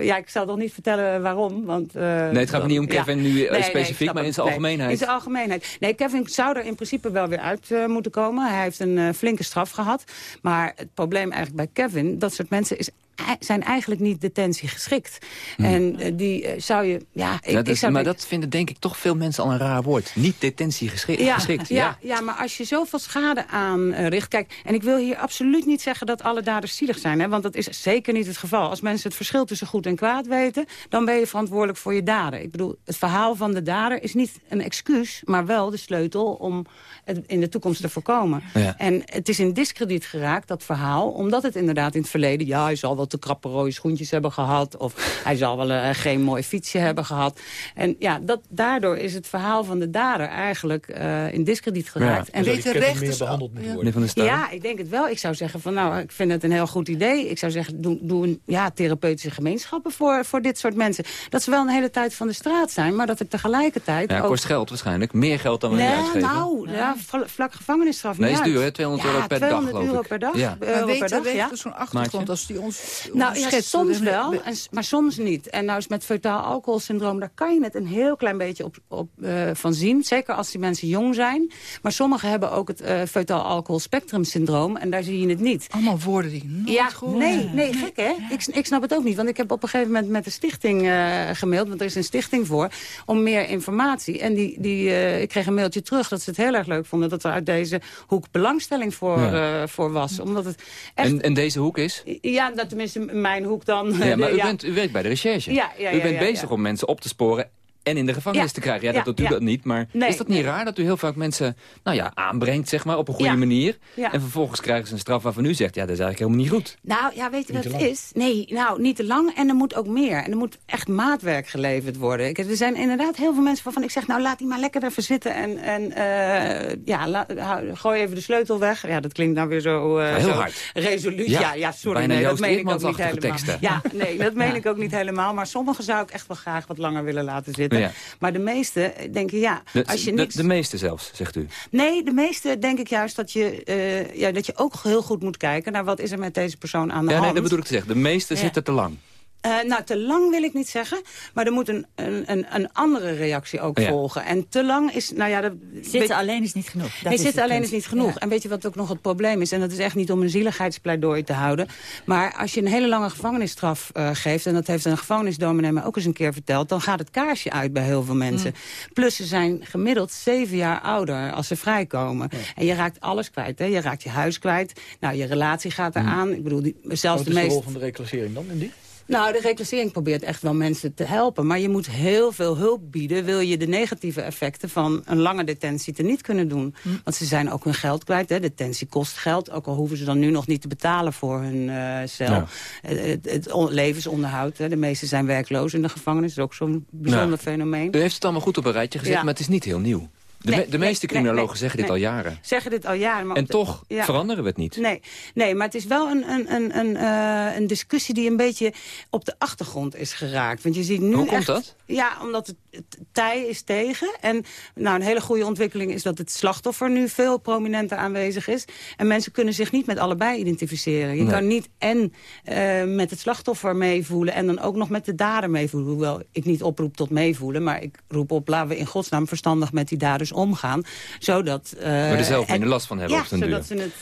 ja, ik zal toch niet vertellen waarom. Want, Nee, het gaat me niet om. Kevin nu Nee, specifiek, maar in zijn algemeenheid. in zijn algemeenheid. Nee, Kevin zou er in principe wel weer uit moeten komen. Hij heeft een flinke straf gehad. Maar het probleem eigenlijk bij Kevin... dat soort mensen is, zijn eigenlijk niet detentie geschikt. En eh, die eh, zou je... Ja, ik, Hmm. Ja, dat ik zou maar dat vinden denk ik toch veel mensen al een raar woord. Niet detentie geschikt. ja, geschikt. ja, ja. maar als je zoveel schade aanricht... Kijk, en ik wil hier absoluut niet zeggen dat alle daders zielig zijn. Hè, want dat is zeker niet het geval. Als mensen het verschil tussen goed en kwaad weten... dan ben je verantwoordelijk voor je daden. Ik bedoel, het verhaal van de dader is niet een excuus... maar wel de sleutel om het in de toekomst te voorkomen. Ja. En het is in discrediet geraakt, dat verhaal... omdat het inderdaad in het verleden... ja, hij zal wel te krappe rode schoentjes hebben gehad... of hij zal wel eh, geen mooi fietsje hebben gehad. En ja, dat, daardoor is het verhaal van de dader eigenlijk eh, in discrediet geraakt. En En weten rechters... behandeld moeten worden. Ja, ik denk het wel. Ik zou zeggen van nou, ik vind het een heel goed idee. Ik zou zeggen, doe, doe een, ja, therapeutische gemeenschappen voor, voor dit soort mensen. Dat ze wel een hele tijd van de straat zijn, maar dat het tegelijkertijd Ja, ook... kost geld waarschijnlijk. Meer geld dan we Nee, uitgeven. nou, ja, vla- vlak gevangenisstraf Nee, is duur, hè? 200 euro per dag, 200 geloof euro per dag. Ja. euro Maar per dag, ja. zo'n achtergrond Maatje? als die ons, Nou ja, soms wel, en, maar soms niet. En nou is met feutaal alcoholsyndroom, daar kan je het een heel klein beetje op, op, eh, van zien. Zeker als die mensen jong zijn. Maar sommigen hebben ook het eh feutaal alcohol spectrum syndroom. En daar zie je het niet. Allemaal woorden die ik nooit Ja, gehoord nee, nee, gek hè? Ik, ik snap het ook niet. Want ik heb op een gegeven moment met de stichting eh, gemaild. Want er is een stichting voor. Om meer informatie. En die, die, eh, ik kreeg een mailtje terug dat ze het heel erg leuk vonden. Dat er uit deze hoek belangstelling voor, Ja. eh, voor was. Omdat het echt... En, en deze hoek is? ja, dat tenminste mijn hoek dan. Ja, maar u, Ja. Bent, u werkt bij de recherche. Ja, ja, u ja, bent ja, bezig om mensen op te sporen en in de gevangenis Ja. te krijgen. Ja, Ja, dat doet u ja. dat niet, maar Nee, is dat niet nee. raar dat u heel vaak mensen nou ja, aanbrengt zeg maar, op een goede Ja. manier... Ja. en vervolgens krijgen ze een straf waarvan u zegt... ja, dat is eigenlijk helemaal niet goed. Nou, ja, weet je Niet wat het is? Nee, nou, niet te lang. En er moet ook meer. En er moet echt maatwerk geleverd worden. Ik, er zijn inderdaad heel veel mensen waarvan ik zeg... nou, laat die maar lekker even zitten. En, en eh, ja, la- hou- gooi even de sleutel weg. Ja, dat klinkt nou weer zo... eh, Heel zo hard. Resoluut. Ja, Ja, ja, sorry. bijna Nee, dat meen ik ook niet helemaal. teksten. Ja, nee, dat meen Ja. ik ook niet helemaal. Maar sommige zou ik echt wel graag wat langer willen laten zitten. Ja. Maar de meeste denken, ja, De, als je de- niks... de meeste zelfs, zegt u. Nee, de meeste denk ik juist dat je, eh, ja, dat je ook heel goed moet kijken... naar wat is er met deze persoon aan de Ja, hand. nee, dat bedoel ik te zeggen. De meeste Ja. zitten te lang. Eh, nou, te lang wil ik niet zeggen. Maar er moet een, een, een, een andere reactie ook Ja. volgen. En te lang is... Nou ja, dat, Zitten alleen is niet genoeg. Dat nee, is zitten alleen punt. is niet genoeg. En weet je wat ook nog het probleem is? En dat is echt niet om een zieligheidspleidooi te houden. Maar als je een hele lange gevangenisstraf eh, geeft... en dat heeft een gevangenisdominee me ook eens een keer verteld... dan gaat het kaarsje uit bij heel veel mensen. Mm. Plus ze zijn gemiddeld zeven jaar ouder als ze vrijkomen. En je raakt alles kwijt. Hè? Je raakt je huis kwijt. Nou, je relatie gaat eraan. Ik bedoel, die, zelfs Wat de is de meest... rol van de reclassering dan in die? Nou, de reclassering probeert echt wel mensen te helpen. Maar je moet heel veel hulp bieden... wil je de negatieve effecten van een lange detentie te niet kunnen doen. Want ze zijn ook hun geld kwijt. Hè. Detentie kost geld. Ook al hoeven ze dan nu nog niet te betalen voor hun eh, cel. Ja. Het, het on- levensonderhoud. Hè. De meesten zijn werkloos in de gevangenis. Dat is ook zo'n bijzonder Nou, fenomeen. U heeft het allemaal goed op een rijtje gezet, Ja. maar het is niet heel nieuw. De, Nee, me- de meeste nee, criminologen nee, zeggen dit al jaren. Zeggen dit al jaren. Maar En de- toch ja. veranderen we het niet. Nee, nee, maar het is wel een, een, een, een, eh, een discussie die een beetje op de achtergrond is geraakt. Want je ziet nu Hoe komt dat? Ja, omdat het, het tij is tegen. En nou, een hele goede ontwikkeling is dat het slachtoffer nu veel prominenter aanwezig is. En mensen kunnen zich niet met allebei identificeren. Je kan niet en eh, met het slachtoffer meevoelen... en dan ook nog met de dader meevoelen. Hoewel ik niet oproep tot meevoelen... maar ik roep op, laten we in godsnaam verstandig met die daders omgaan. Zodat... eh, Waar er zelf minder last van hebben ja, op den zodat duur. ze het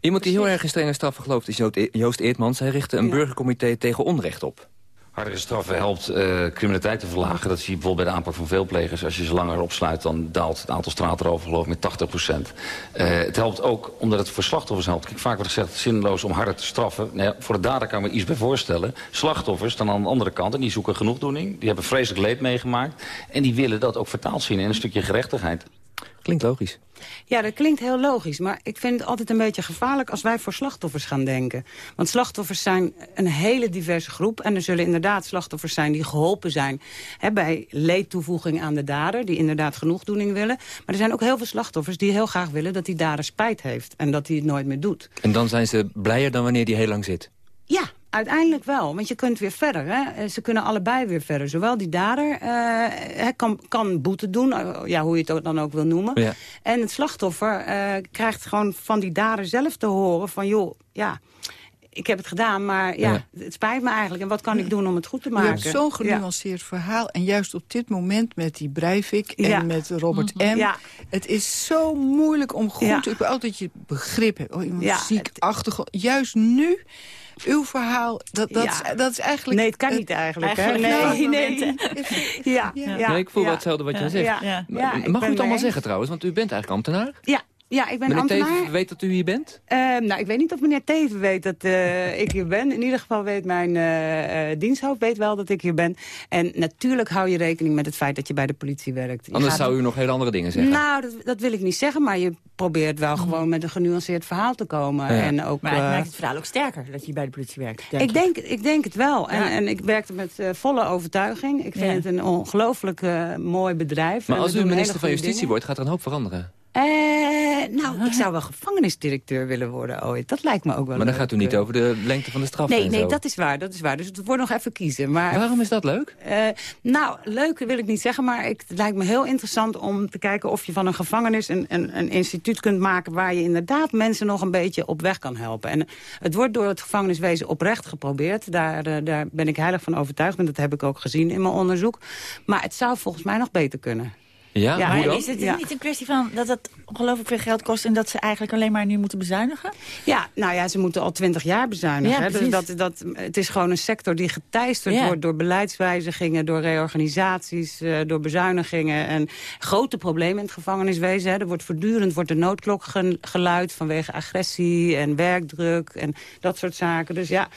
Iemand die heel erg in strenge straffen gelooft is Joost- Joost Eertmans. Hij richtte een burgercomité tegen onrecht op. Hardere straffen helpt eh, criminaliteit te verlagen. Dat zie je bijvoorbeeld bij de aanpak van veelplegers. Als je ze langer opsluit, dan daalt het aantal straatroven geloof ik met 80 procent. het helpt ook omdat het voor slachtoffers helpt. Kijk, vaak wordt gezegd, zinloos om harder te straffen. Nou ja, voor de dader kan ik me iets bij voorstellen. Slachtoffers staan aan de andere kant en die zoeken genoegdoening. Die hebben vreselijk leed meegemaakt. En die willen dat ook vertaald zien in een stukje gerechtigheid. Klinkt logisch. Ja, dat klinkt heel logisch. Maar ik vind het altijd een beetje gevaarlijk als wij voor slachtoffers gaan denken. Want slachtoffers zijn een hele diverse groep. En er zullen inderdaad slachtoffers zijn die geholpen zijn... Hè, bij leedtoevoeging aan de dader, die inderdaad genoegdoening willen. Maar er zijn ook heel veel slachtoffers die heel graag willen... dat die dader spijt heeft en dat hij het nooit meer doet. En dan zijn ze blijer dan wanneer die heel lang zit. Ja, uiteindelijk wel. Want je kunt weer verder. Hè? Eh, Ze kunnen allebei weer verder. Zowel die dader eh, hij kan, kan boete doen, eh, ja, hoe je het ook dan ook wil noemen. Ja. En het slachtoffer eh, krijgt gewoon van die dader zelf te horen van... joh, ja, ik heb het gedaan, maar ja, het spijt me eigenlijk. En wat kan ik doen om het goed te Je maken? hebt zo'n Ja. genuanceerd verhaal. En juist op dit moment met die Breivik en Ja. met Robert Mhm. M. Ja. Het is zo moeilijk om goed... Ja. Ik wil altijd je begrip hebt. Oh, iemand Ja, ziek, achtergrond. Juist nu, uw verhaal, dat, dat, Ja. is, dat is eigenlijk... Nee, het kan niet eigenlijk. hè? Nee, nee. Ja, Ja. ik voel ja. wel hetzelfde wat je zegt. Ja, ja. Maar- Ja, ik Mag u het allemaal zeggen trouwens? Want u bent eigenlijk ambtenaar. Ja, ja, ik ben Meneer ambtenaar. Teven weet dat u hier bent? Eh, nou, ik weet niet of meneer Teven weet dat eh, ik hier ben. In ieder geval weet mijn eh, eh, diensthoofd weet wel dat ik hier ben. En natuurlijk hou je rekening met het feit dat je bij de politie werkt. Je Anders gaat- zou u nog hele andere dingen zeggen. Nou, dat, dat wil ik niet zeggen, maar je probeert wel gewoon met een genuanceerd verhaal te komen. Ja. En ook, Maar het maakt het verhaal ook sterker dat je bij de politie werkt. Denk ik, denk, ik denk het wel. En, Ja. en ik werkte met eh, volle overtuiging. Ik vind Ja. het een ongelooflijk eh, mooi bedrijf. Maar En als u minister van Justitie dingen. wordt, gaat er een hoop veranderen. Eh, nou, ik zou wel gevangenisdirecteur willen worden ooit. Dat lijkt me ook wel Maar dan leuk. gaat u niet over de lengte van de straf Nee, nee, zo. dat is waar, dat is waar. Dus het wordt nog even kiezen. Maar, Waarom is dat leuk? Eh, nou, leuk wil ik niet zeggen, maar ik, het lijkt me heel interessant om te kijken of je van een gevangenis een, een, een instituut kunt maken waar je inderdaad mensen nog een beetje op weg kan helpen. En het wordt door het gevangeniswezen oprecht geprobeerd. Daar, eh, daar ben ik heilig van overtuigd en dat heb ik ook gezien in mijn onderzoek. Maar het zou volgens mij nog beter kunnen. Ja, Maar is het Ja. niet een kwestie van dat het ongelooflijk veel geld kost... en dat ze eigenlijk alleen maar nu moeten bezuinigen? Ja, nou ja, ze moeten al twintig jaar bezuinigen. Ja, hè. dus dat, dat, het is gewoon een sector die geteisterd Ja. wordt door beleidswijzigingen, door reorganisaties, eh, door bezuinigingen en grote problemen in het gevangeniswezen. Hè. Er wordt voortdurend wordt de noodklok ge- geluid vanwege agressie en werkdruk en dat soort zaken. Dus ja,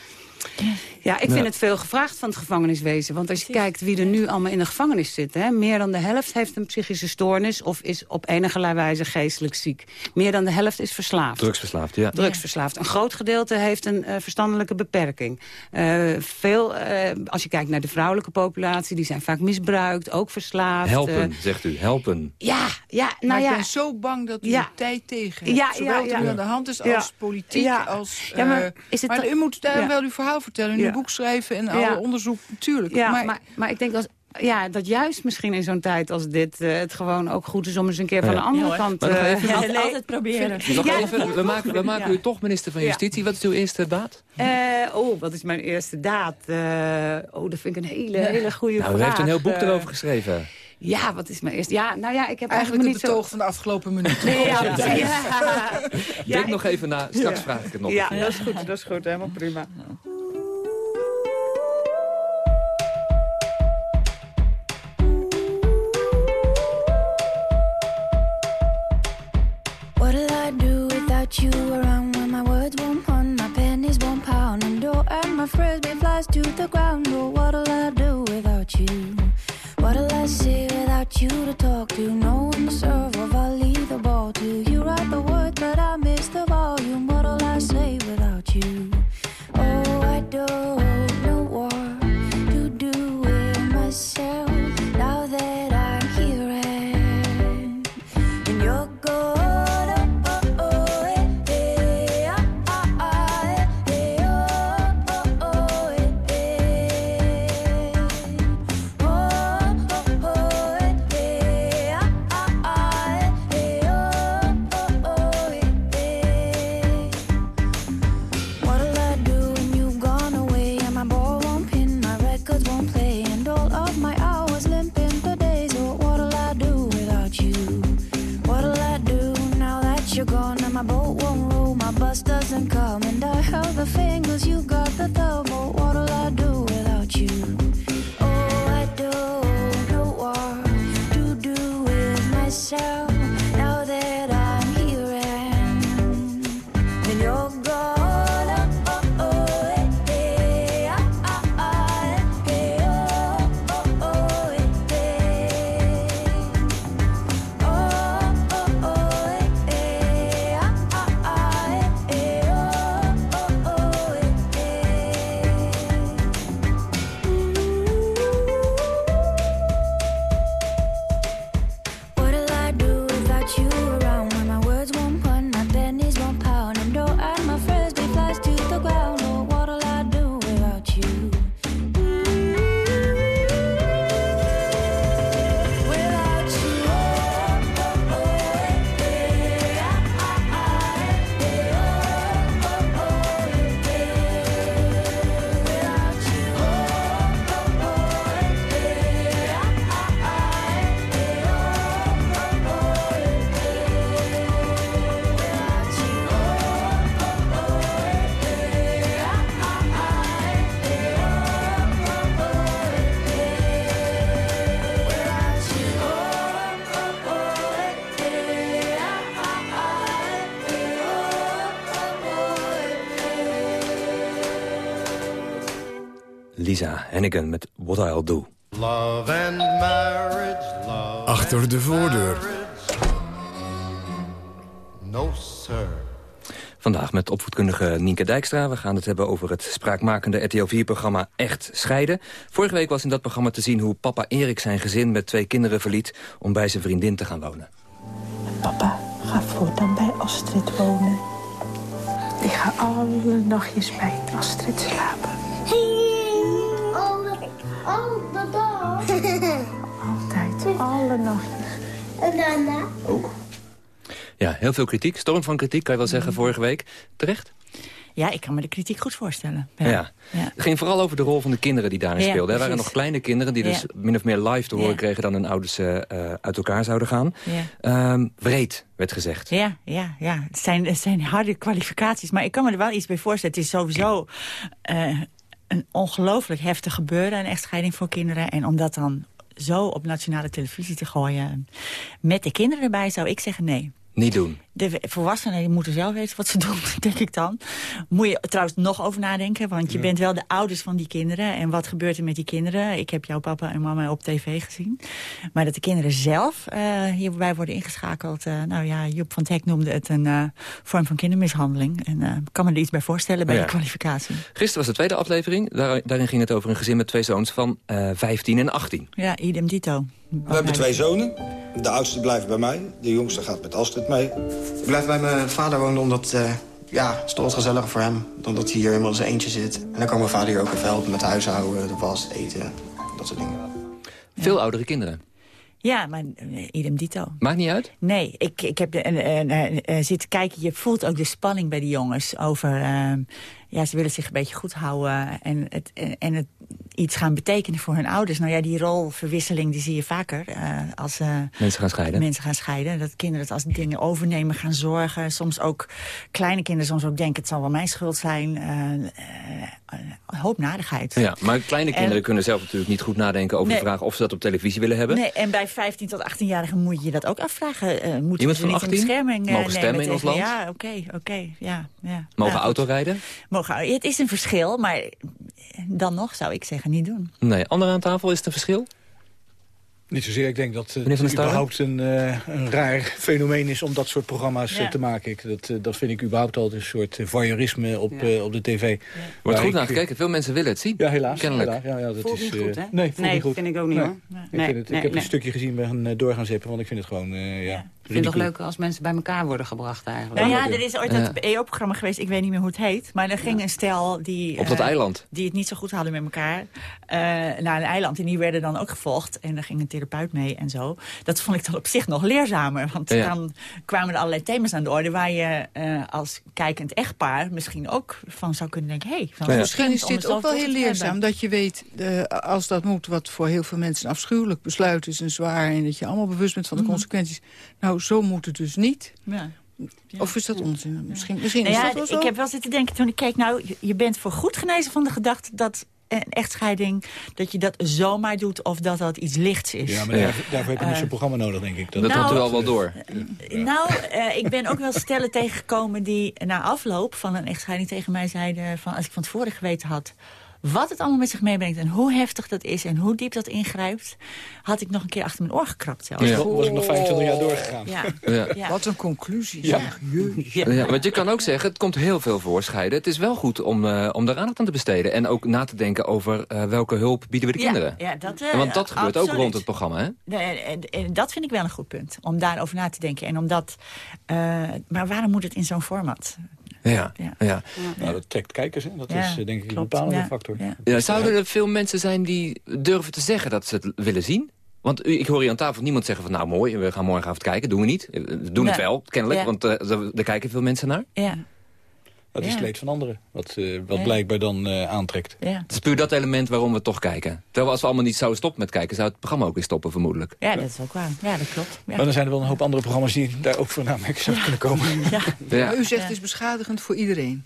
Ja, ik vind het veel gevraagd van het gevangeniswezen. Want als je kijkt wie er nu allemaal in de gevangenis zit... Hè, meer dan de helft heeft een psychische stoornis... of is op enige wijze geestelijk ziek. Meer dan de helft is verslaafd. Drugsverslaafd, ja. Drugsverslaafd. Een groot gedeelte heeft een uh, verstandelijke beperking. Uh, veel, uh, als je kijkt naar de vrouwelijke populatie... die zijn vaak misbruikt, ook verslaafd. Helpen, zegt u, helpen. Ja, ja, nou maar ja. ik ben zo bang dat u Ja. de tijd tegen hebt. Ja, Zowel ja, wat ja. er nu aan de hand is Ja. als politiek. Ja. Als, Ja, maar eh, is het maar u moet daar Ja. wel uw verhaal vertellen. Ja. Uw boek schrijven en Ja. alle onderzoek. Natuurlijk. Ja, maar, maar, maar, ik denk als, ja, dat juist misschien in zo'n tijd als dit... eh, het gewoon ook goed is om eens een keer van de andere Ja, kant... Nog eh, Altijd, altijd proberen. Nog Ja, even, we maken, we maken Ja. u toch minister van Ja. Justitie. Wat is uw eerste daad? eh, oh, wat is mijn eerste daad? Eh, oh, dat vind ik een hele, hele goede Nou, vraag. u heeft een heel boek erover geschreven. Ja, wat is mijn eerste... Ja, nou ja, ik heb eigenlijk eigenlijk het zo... betoog van de afgelopen minuten. Nee, ja, Ja. precies. Ja. Denk nog even na, straks Ja. vraag ik het nog. Ja, dat is goed, dat is goed. Helemaal prima. You around when my words won't pun, my pennies won't pound, and door and my frisbee flies to the ground? Oh, what'll I do without you? What'll I say without you to talk to? No one to serve or I'll leave the ball to. You write the words, but I Hennigan met What I'll Do. Love and marriage, love Achter de voordeur. No, sir. Vandaag met opvoedkundige Nienke Dijkstra. We gaan het hebben over het spraakmakende RTL 4-programma Echt Scheiden. Vorige week was in dat programma te zien hoe papa Erik zijn gezin met twee kinderen verliet... om bij zijn vriendin te gaan wonen. Papa, ga voortaan bij Astrid wonen. Ik ga alle nachtjes bij Astrid slapen. Oh, oh, baba. Altijd, alle nachtjes. En daarna? Ook. Ja, heel veel kritiek. Storm van kritiek, kan je wel zeggen, vorige week. Terecht? Ja, ik kan me de kritiek goed voorstellen. Ja. Ja. Het ging vooral over de rol van de kinderen die daarin Ja, speelden. Er waren nog kleine kinderen die dus min of meer live te horen Ja. kregen... dan hun ouders eh, eh, uit elkaar zouden gaan. Ja. Ehm, wreed, werd gezegd. Ja, ja, ja. Het zijn, het zijn harde kwalificaties. Maar ik kan me er wel iets bij voorstellen. Het is sowieso eh, een ongelooflijk heftig gebeuren... een echtscheiding voor kinderen. En om dat dan zo op nationale televisie te gooien... met de kinderen erbij, zou ik zeggen nee. Niet doen. De volwassenen die moeten zelf weten wat ze doen, denk ik dan. Moet je trouwens nog over nadenken, want je bent wel de ouders van die kinderen. En wat gebeurt er met die kinderen? Ik heb jouw papa en mama op tv gezien. Maar dat de kinderen zelf uh, hierbij worden ingeschakeld. Uh, nou ja, Joep van Teck noemde het een uh, vorm van kindermishandeling. En ik kan me er iets bij voorstellen bij Ja. de kwalificatie. Gisteren was de tweede aflevering. Daar, daarin ging het over een gezin met twee zoons van eh 15 en 18. Ja, idem dito. We hebben twee zonen. De oudste blijft bij mij. De jongste gaat met Astrid mee. Ik blijf bij mijn vader wonen omdat eh, ja, het is toch gezelliger voor hem. Dan dat hij hier helemaal in zijn eentje zit. En dan kan mijn vader hier ook even helpen met huishouden, de was, eten, dat soort dingen. Veel oudere kinderen. Ja, maar eh, idem dito. Maakt niet uit? Nee, ik, ik heb de, en, en, eh, zitten kijken. Je voelt ook de spanning bij die jongens over... ja, ze willen zich een beetje goed houden en het, en, het iets gaan betekenen voor hun ouders. Nou ja, die rolverwisseling die zie je vaker eh, als eh, Mensen gaan scheiden. mensen gaan scheiden. Dat kinderen het als dingen overnemen, gaan zorgen. Soms ook kleine kinderen soms ook denken... het zal wel mijn schuld zijn. een hoop nadigheid. Ja, maar kleine kinderen En- kunnen zelf natuurlijk niet goed nadenken over Nee. de vraag of ze dat op televisie willen hebben. Nee, en bij 15 tot 18-jarigen moet je dat ook afvragen. Moeten Iemand ze van niet in 18? bescherming Mogen stemmen in ons land? Ja, oké, oké. ja, ja. Mogen goed. autorijden? Het is een verschil, maar dan nog zou ik zeggen niet doen. Nee. Anderen aan tafel, is het een verschil? Niet zozeer. Ik denk dat eh, het Starre? überhaupt een, eh, een raar fenomeen is om dat soort programma's Ja. eh, te maken. Ik, dat, eh, dat vind ik überhaupt altijd een soort eh, voyeurisme op, eh, op de tv. Wordt Waar goed ik- naar gekeken. Veel mensen willen het zien. Ja, helaas. Kennelijk. helaas. Ja, ja, dat Voelt is, niet goed, eh, hè? Nee, voelt Nee, niet goed. vind ik ook niet, Nee. hoor. Ik, Nee, vind het, nee, ik heb nee. een stukje gezien bij een eh, doorgaan zeppen, want ik vind het gewoon, eh, ja, Ik vind het toch leuk als mensen bij elkaar worden gebracht eigenlijk. Nou ja, er is ooit Ja. dat EO-programma geweest, ik weet niet meer hoe het heet. Maar er ging een stel die... Op dat eh, eiland. Die het niet zo goed hadden met elkaar. eh, naar een eiland. En die werden dan ook gevolgd. En daar ging een therapeut mee en zo. Dat vond ik dan op zich nog leerzamer. Want Ja. dan kwamen er allerlei thema's aan de orde... waar je eh, als kijkend echtpaar misschien ook van zou kunnen denken... Hey, van Ja. Misschien is dit ook wel heel leerzaam. hebben. Dat je weet, eh, als dat moet, wat voor heel veel mensen een afschuwelijk besluit is en zwaar. En dat je allemaal bewust bent van de Mhm. consequenties. Nou, zo moet het dus niet. Ja. Of is dat onzin? Misschien, misschien Nou is ja, dat wel zo. ik heb wel zitten denken toen ik keek... nou, je- bent voor goed genezen van de gedachte dat een echtscheiding... dat je dat zomaar doet of dat dat iets lichts is. Ja, maar daarvoor, daarvoor heb je niet Eh, zo'n programma nodig, denk ik. Dat Nou, had u al wel door. Nou, eh, ik ben ook wel stellen tegengekomen die na afloop van een echtscheiding tegen mij zeiden... van als ik van tevoren geweten had wat het allemaal met zich meebrengt... en hoe heftig dat is en hoe diep dat ingrijpt... had ik nog een keer achter mijn oor gekrapt zelfs. Ja. Was ik nog 25 jaar doorgegaan. Ja. Ja. Ja. Wat een conclusie. Ja. Ja, want je kan ook zeggen, het komt heel veel voor scheiden. Het is wel goed om, eh, om daar aandacht aan te besteden. En ook na te denken over eh, welke hulp bieden we de Ja, kinderen. ja, dat, eh, want dat gebeurt ook rond het programma, hè? Nee, en, en dat vind ik wel een goed punt. Om daarover na te denken. En omdat, eh, maar waarom moet het in zo'n format? Ja, Ja. ja. Nou, dat trekt kijkers, hè. dat Ja, is eh, denk ik een bepalende Ja, factor. ja. Ja, zouden er veel mensen zijn die durven te zeggen dat ze het willen zien? Want u- ik hoor hier aan tafel niemand zeggen van... nou mooi, we gaan morgenavond kijken. Doen we niet. Eh, We doen het wel, kennelijk. Ja. Want eh, er, er kijken veel mensen naar. Ja, Dat is het leed van anderen, wat, eh, wat Ja. blijkbaar dan eh, aantrekt. ja. Het is puur dat element waarom we toch kijken. Terwijl als we allemaal niet zouden stoppen met kijken... zou het programma ook weer stoppen, vermoedelijk. ja, dat is ook waar. Ja, dat klopt. Ja. Maar dan zijn er wel een hoop andere programma's die daar ook voor aanmerking zouden kunnen komen. Ja. U zegt Ja. het is beschadigend voor iedereen.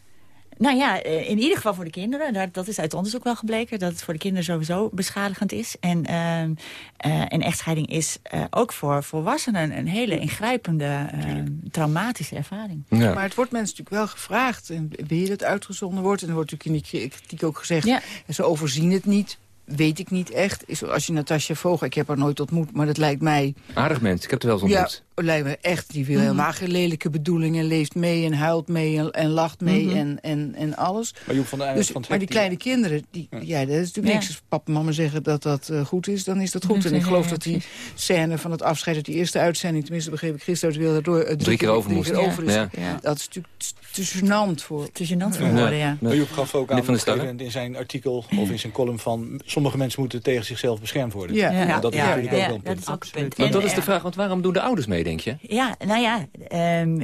Nou ja, eh, in ieder geval voor de kinderen. Dat is uit onderzoek wel gebleken. Dat het voor de kinderen sowieso beschadigend is. En ehm, eh, een echtscheiding is eh, ook voor volwassenen een hele ingrijpende, ehm, traumatische ervaring. Ja. Maar het wordt mensen natuurlijk wel gevraagd. En weer het uitgezonden wordt. En er wordt natuurlijk in die kritiek ook gezegd... Ja. en ze overzien het niet. Weet ik niet echt. Is, als je Natasja Vogel... Ik heb haar nooit ontmoet, maar dat lijkt mij... Aardig mens, ik heb het wel eens Ja, ontmoet. Lijkt me echt. Die wil Mhm. helemaal geen lelijke bedoelingen. Leeft mee en huilt mee en, en lacht mee Mhm. en, en, en alles. Maar Joep van der Dus, van het maar die kleine kinderen, die, ja. dat is natuurlijk Ja. niks. Als papa en mama zeggen dat dat eh, goed is, dan is dat goed. Ja, En ik geloof ja, dat die scène van het afscheid uit die eerste uitzending... tenminste begreep ik gisteren, dat daardoor eh, Drie keer over drie moest. keer Ja. over is. Ja. Ja. Dat is natuurlijk te- te gênant voor... Gênant voor Ja. woorden, ja. Maar Joep gaf ook aan Van in zijn artikel of in zijn column van... sommige mensen moeten tegen zichzelf beschermd worden. Ja. Dat is ja, natuurlijk ook ja, wel een dat punt. dat is de vraag, want waarom doen de ouders mee, denk je? Ja, nou ja, ehm,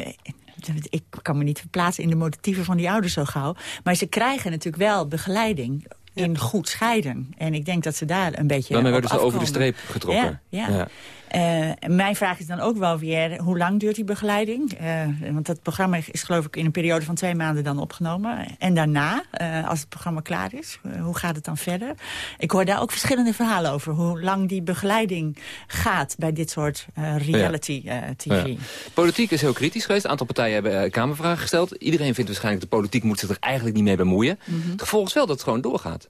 ik kan me niet verplaatsen in de motieven van die ouders zo gauw. Maar ze krijgen natuurlijk wel begeleiding in goed scheiden. En ik denk dat ze daar een beetje Daarmee werden ze over de streep getrokken. Ja, ja. Uh, mijn vraag is dan ook wel weer, hoe lang duurt die begeleiding? Uh, want dat programma is geloof ik in een periode van twee maanden dan opgenomen. En daarna, uh, als het programma klaar is, hoe gaat het dan verder? Ik hoor daar ook verschillende verhalen over. Hoe lang die begeleiding gaat bij dit soort reality tv. Ja. Politiek is heel kritisch geweest. Een aantal partijen hebben Kamervragen gesteld. Iedereen vindt waarschijnlijk de politiek moet zich er eigenlijk niet mee bemoeien. Mm -hmm. Het gevolg is wel dat het gewoon doorgaat.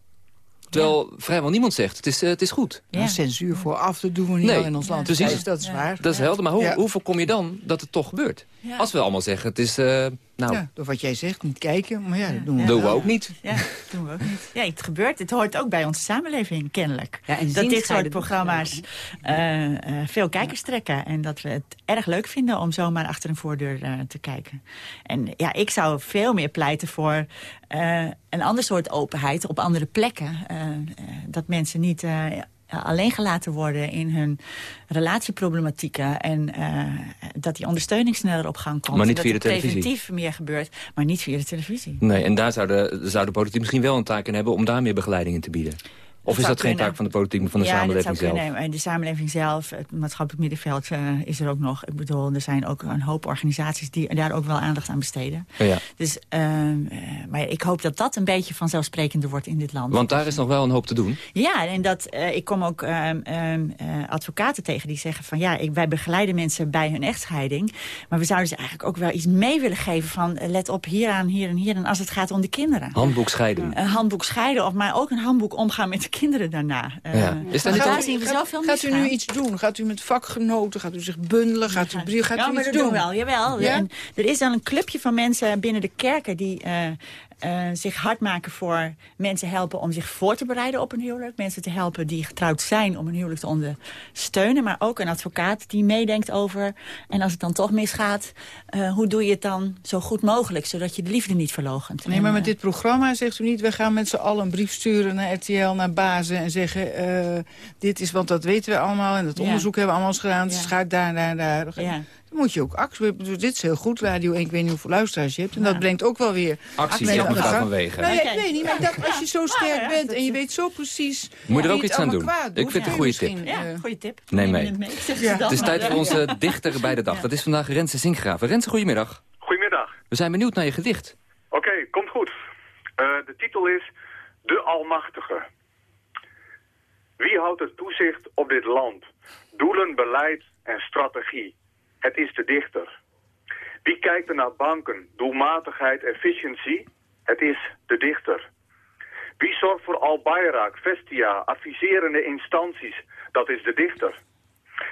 Terwijl ja. vrijwel niemand zegt, het is, uh, het is goed. Ja. censuur vooraf, dat doen we niet nee, in ons land. Precies. Dus dat is waar. Dat is helder, maar hoe, hoe voorkom je dan dat het toch gebeurt? Als we allemaal zeggen, het is... Uh, nou, ja, door wat jij zegt, niet kijken. Maar ja, dat doen we, doen we ook niet. Ja, doen we ook niet. Ja, het gebeurt. Het hoort ook bij onze samenleving, kennelijk. Ja, en dat dit soort programma's uh, uh, veel kijkers trekken. En dat we het erg leuk vinden om zomaar achter een voordeur uh, te kijken. En ja, ik zou veel meer pleiten voor een ander soort openheid op andere plekken. dat mensen niet alleen gelaten worden in hun relatieproblematieken. En uh, dat die ondersteuning sneller op gang komt. Maar niet via de televisie. preventief meer gebeurt, maar niet via de televisie. Nee, en daar zou de, zou de politiek misschien wel een taak in hebben... om daar meer begeleiding in te bieden. Of is dat geen taak van de politiek, maar van de ja, samenleving zelf? En de samenleving zelf, het maatschappelijk middenveld uh, is er ook nog. Ik bedoel, er zijn ook een hoop organisaties die daar ook wel aandacht aan besteden. Ja. Dus, uh, maar ik hoop dat dat een beetje vanzelfsprekender wordt in dit land. Want daar is nog wel een hoop te doen. Ja, en dat, uh, ik kom ook advocaten tegen die zeggen van... ja, ik, wij begeleiden mensen bij hun echtscheiding. Maar we zouden ze eigenlijk ook wel iets mee willen geven van... let op hieraan, hier en hier. En als het gaat om de kinderen. Handboek scheiden. Een handboek scheiden, of maar ook een handboek omgaan met kinderen daarna. Uh, ja. Is dat niet daar zien we zoveel Gaat u nu iets doen? Gaat u met vakgenoten? Gaat u zich bundelen? Gaat u, gaat ja, u maar iets dat doen? wel, jawel. Ja? En er is dan een clubje van mensen binnen de kerken... die uh, uh, zich hard maken voor mensen helpen om zich voor te bereiden op een huwelijk. Mensen te helpen die getrouwd zijn om een huwelijk te ondersteunen. Maar ook een advocaat die meedenkt over... en als het dan toch misgaat, uh, hoe doe je het dan zo goed mogelijk... zodat je de liefde niet verlogent. Nee, maar met dit programma zegt u niet... we gaan met z'n allen een brief sturen naar RTL, naar bazen... en zeggen, uh, dit is, want dat weten we allemaal... en dat Ja. onderzoek hebben we allemaal eens gedaan. Dus Ja. daar, daar, daar. Ja. Dan moet je ook actie... bedoel, Dit is heel goed, Radio 1. Ik weet niet hoeveel luisteraars je hebt. En dat brengt ook wel weer... Actie, zegt aan de gang. Van Wegen. Nou ja, ik weet niet, maar ik dacht, als je zo sterk bent... en je weet zo precies... Moet je er ook iets aan doen. Ik vind het een goede tip. Ja, goede tip. Neem mee. het mee, zegt Ja. ze dan. Het is tijd voor onze dichter bij de dag. Dat is vandaag Renze Zinkgraven. Renze, goedemiddag. Goedemiddag. We zijn benieuwd naar je gedicht. Oké, komt goed. Eh, de titel is De Almachtige. Wie houdt het toezicht op dit land? Doelen, beleid en strategie. Het is de dichter. Wie kijkt er naar banken, doelmatigheid, efficiëntie? Het is de dichter. Wie zorgt voor Al-Bayrak, Vestia, adviserende instanties? Dat is de dichter.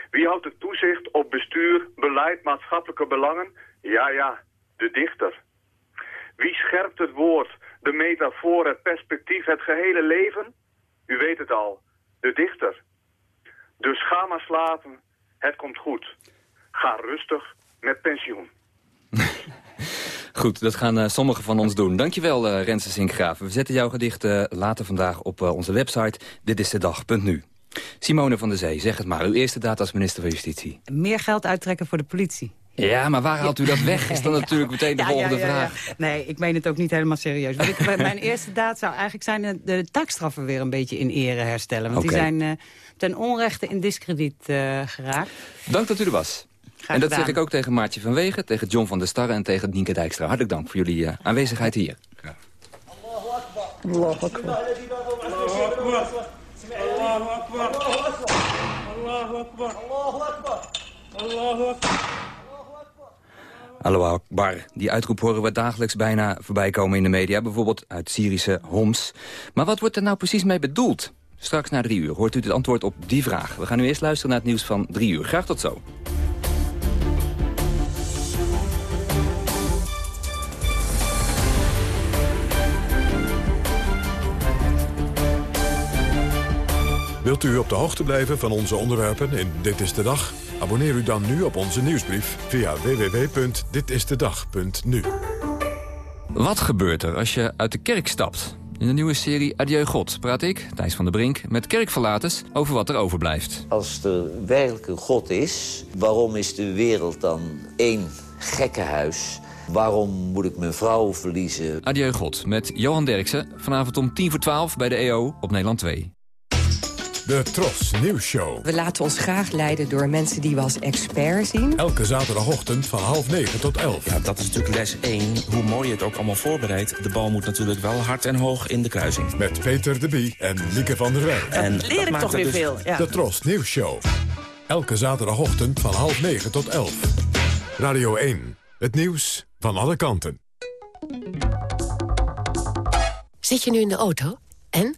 Wie houdt het toezicht op bestuur, beleid, maatschappelijke belangen? Ja, ja, de dichter. Wie scherpt het woord, de metafoor, het perspectief, het gehele leven? U weet het al, de dichter. Dus ga maar slapen, het komt goed. Ga rustig met pensioen. Goed, dat gaan eh, sommigen van ons doen. Dankjewel, eh Renze Zinkgraven. We zetten jouw gedicht later vandaag op eh, onze website. Dit is de dag.nu. Simone van der Zee, zeg het maar. Uw eerste daad als minister van Justitie. Meer geld uittrekken voor de politie. Ja, maar waar haalt u dat weg? Is dan natuurlijk meteen de Ja, volgende ja, ja, ja. vraag. Nee, ik meen het ook niet helemaal serieus. Wat ik, mijn eerste daad zou eigenlijk zijn eh, de taakstraffen weer een beetje in ere herstellen. Want die zijn eh, ten onrechte in discrediet eh, geraakt. Dank dat u er was. Graag en dat gedaan. zeg ik ook tegen Maartje van Wegen, tegen John van der Starre en tegen Nienke Dijkstra. Hartelijk dank voor jullie eh, aanwezigheid hier. Allahu Akbar. Allahu Akbar. Die uitroep horen we dagelijks bijna voorbij komen in de media. Bijvoorbeeld uit Syrische Homs. Maar wat wordt er nou precies mee bedoeld? Straks na drie uur hoort u het antwoord op die vraag. We gaan nu eerst luisteren naar het nieuws van drie uur. Graag tot zo. Wilt u op de hoogte blijven van onze onderwerpen in Dit is de Dag? Abonneer u dan nu op onze nieuwsbrief via www.ditistedag.nu. Wat gebeurt er als je uit de kerk stapt? In de nieuwe serie Adieu God praat ik, Thijs van der Brink, met kerkverlaters over wat er overblijft. Als er werkelijk een God is, waarom is de wereld dan één gekkenhuis? Waarom moet ik mijn vrouw verliezen? Adieu God met Johan Derksen, vanavond om tien voor twaalf bij de EO op Nederland 2. De Tros Nieuws Show. We laten ons graag leiden door mensen die we als expert zien. Elke zaterdagochtend van half negen tot elf. Ja, dat is natuurlijk les 1. Hoe mooi je het ook allemaal voorbereidt... de bal moet natuurlijk wel hard en hoog in de kruising. Met Peter de Bie en Lieke van der Wij. En leer ik toch weer dus veel. Ja. De Tros Nieuws Show. Elke zaterdagochtend van half negen tot elf. Radio 1. Het nieuws van alle kanten. Zit je nu in de auto? En?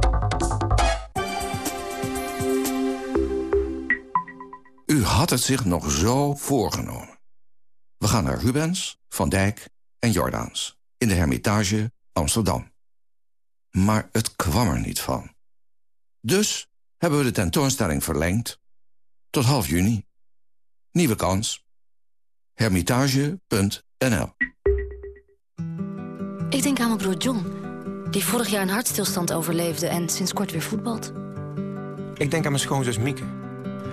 U had het zich nog zo voorgenomen. We gaan naar Rubens, Van Dijk en Jordaans. In de Hermitage, Amsterdam. Maar het kwam er niet van. Dus hebben we de tentoonstelling verlengd. Tot half juni. Nieuwe kans. Hermitage.nl Ik denk aan mijn broer John, die vorig jaar een hartstilstand overleefde en sinds kort weer voetbalt. Ik denk aan mijn schoonzus Mieke.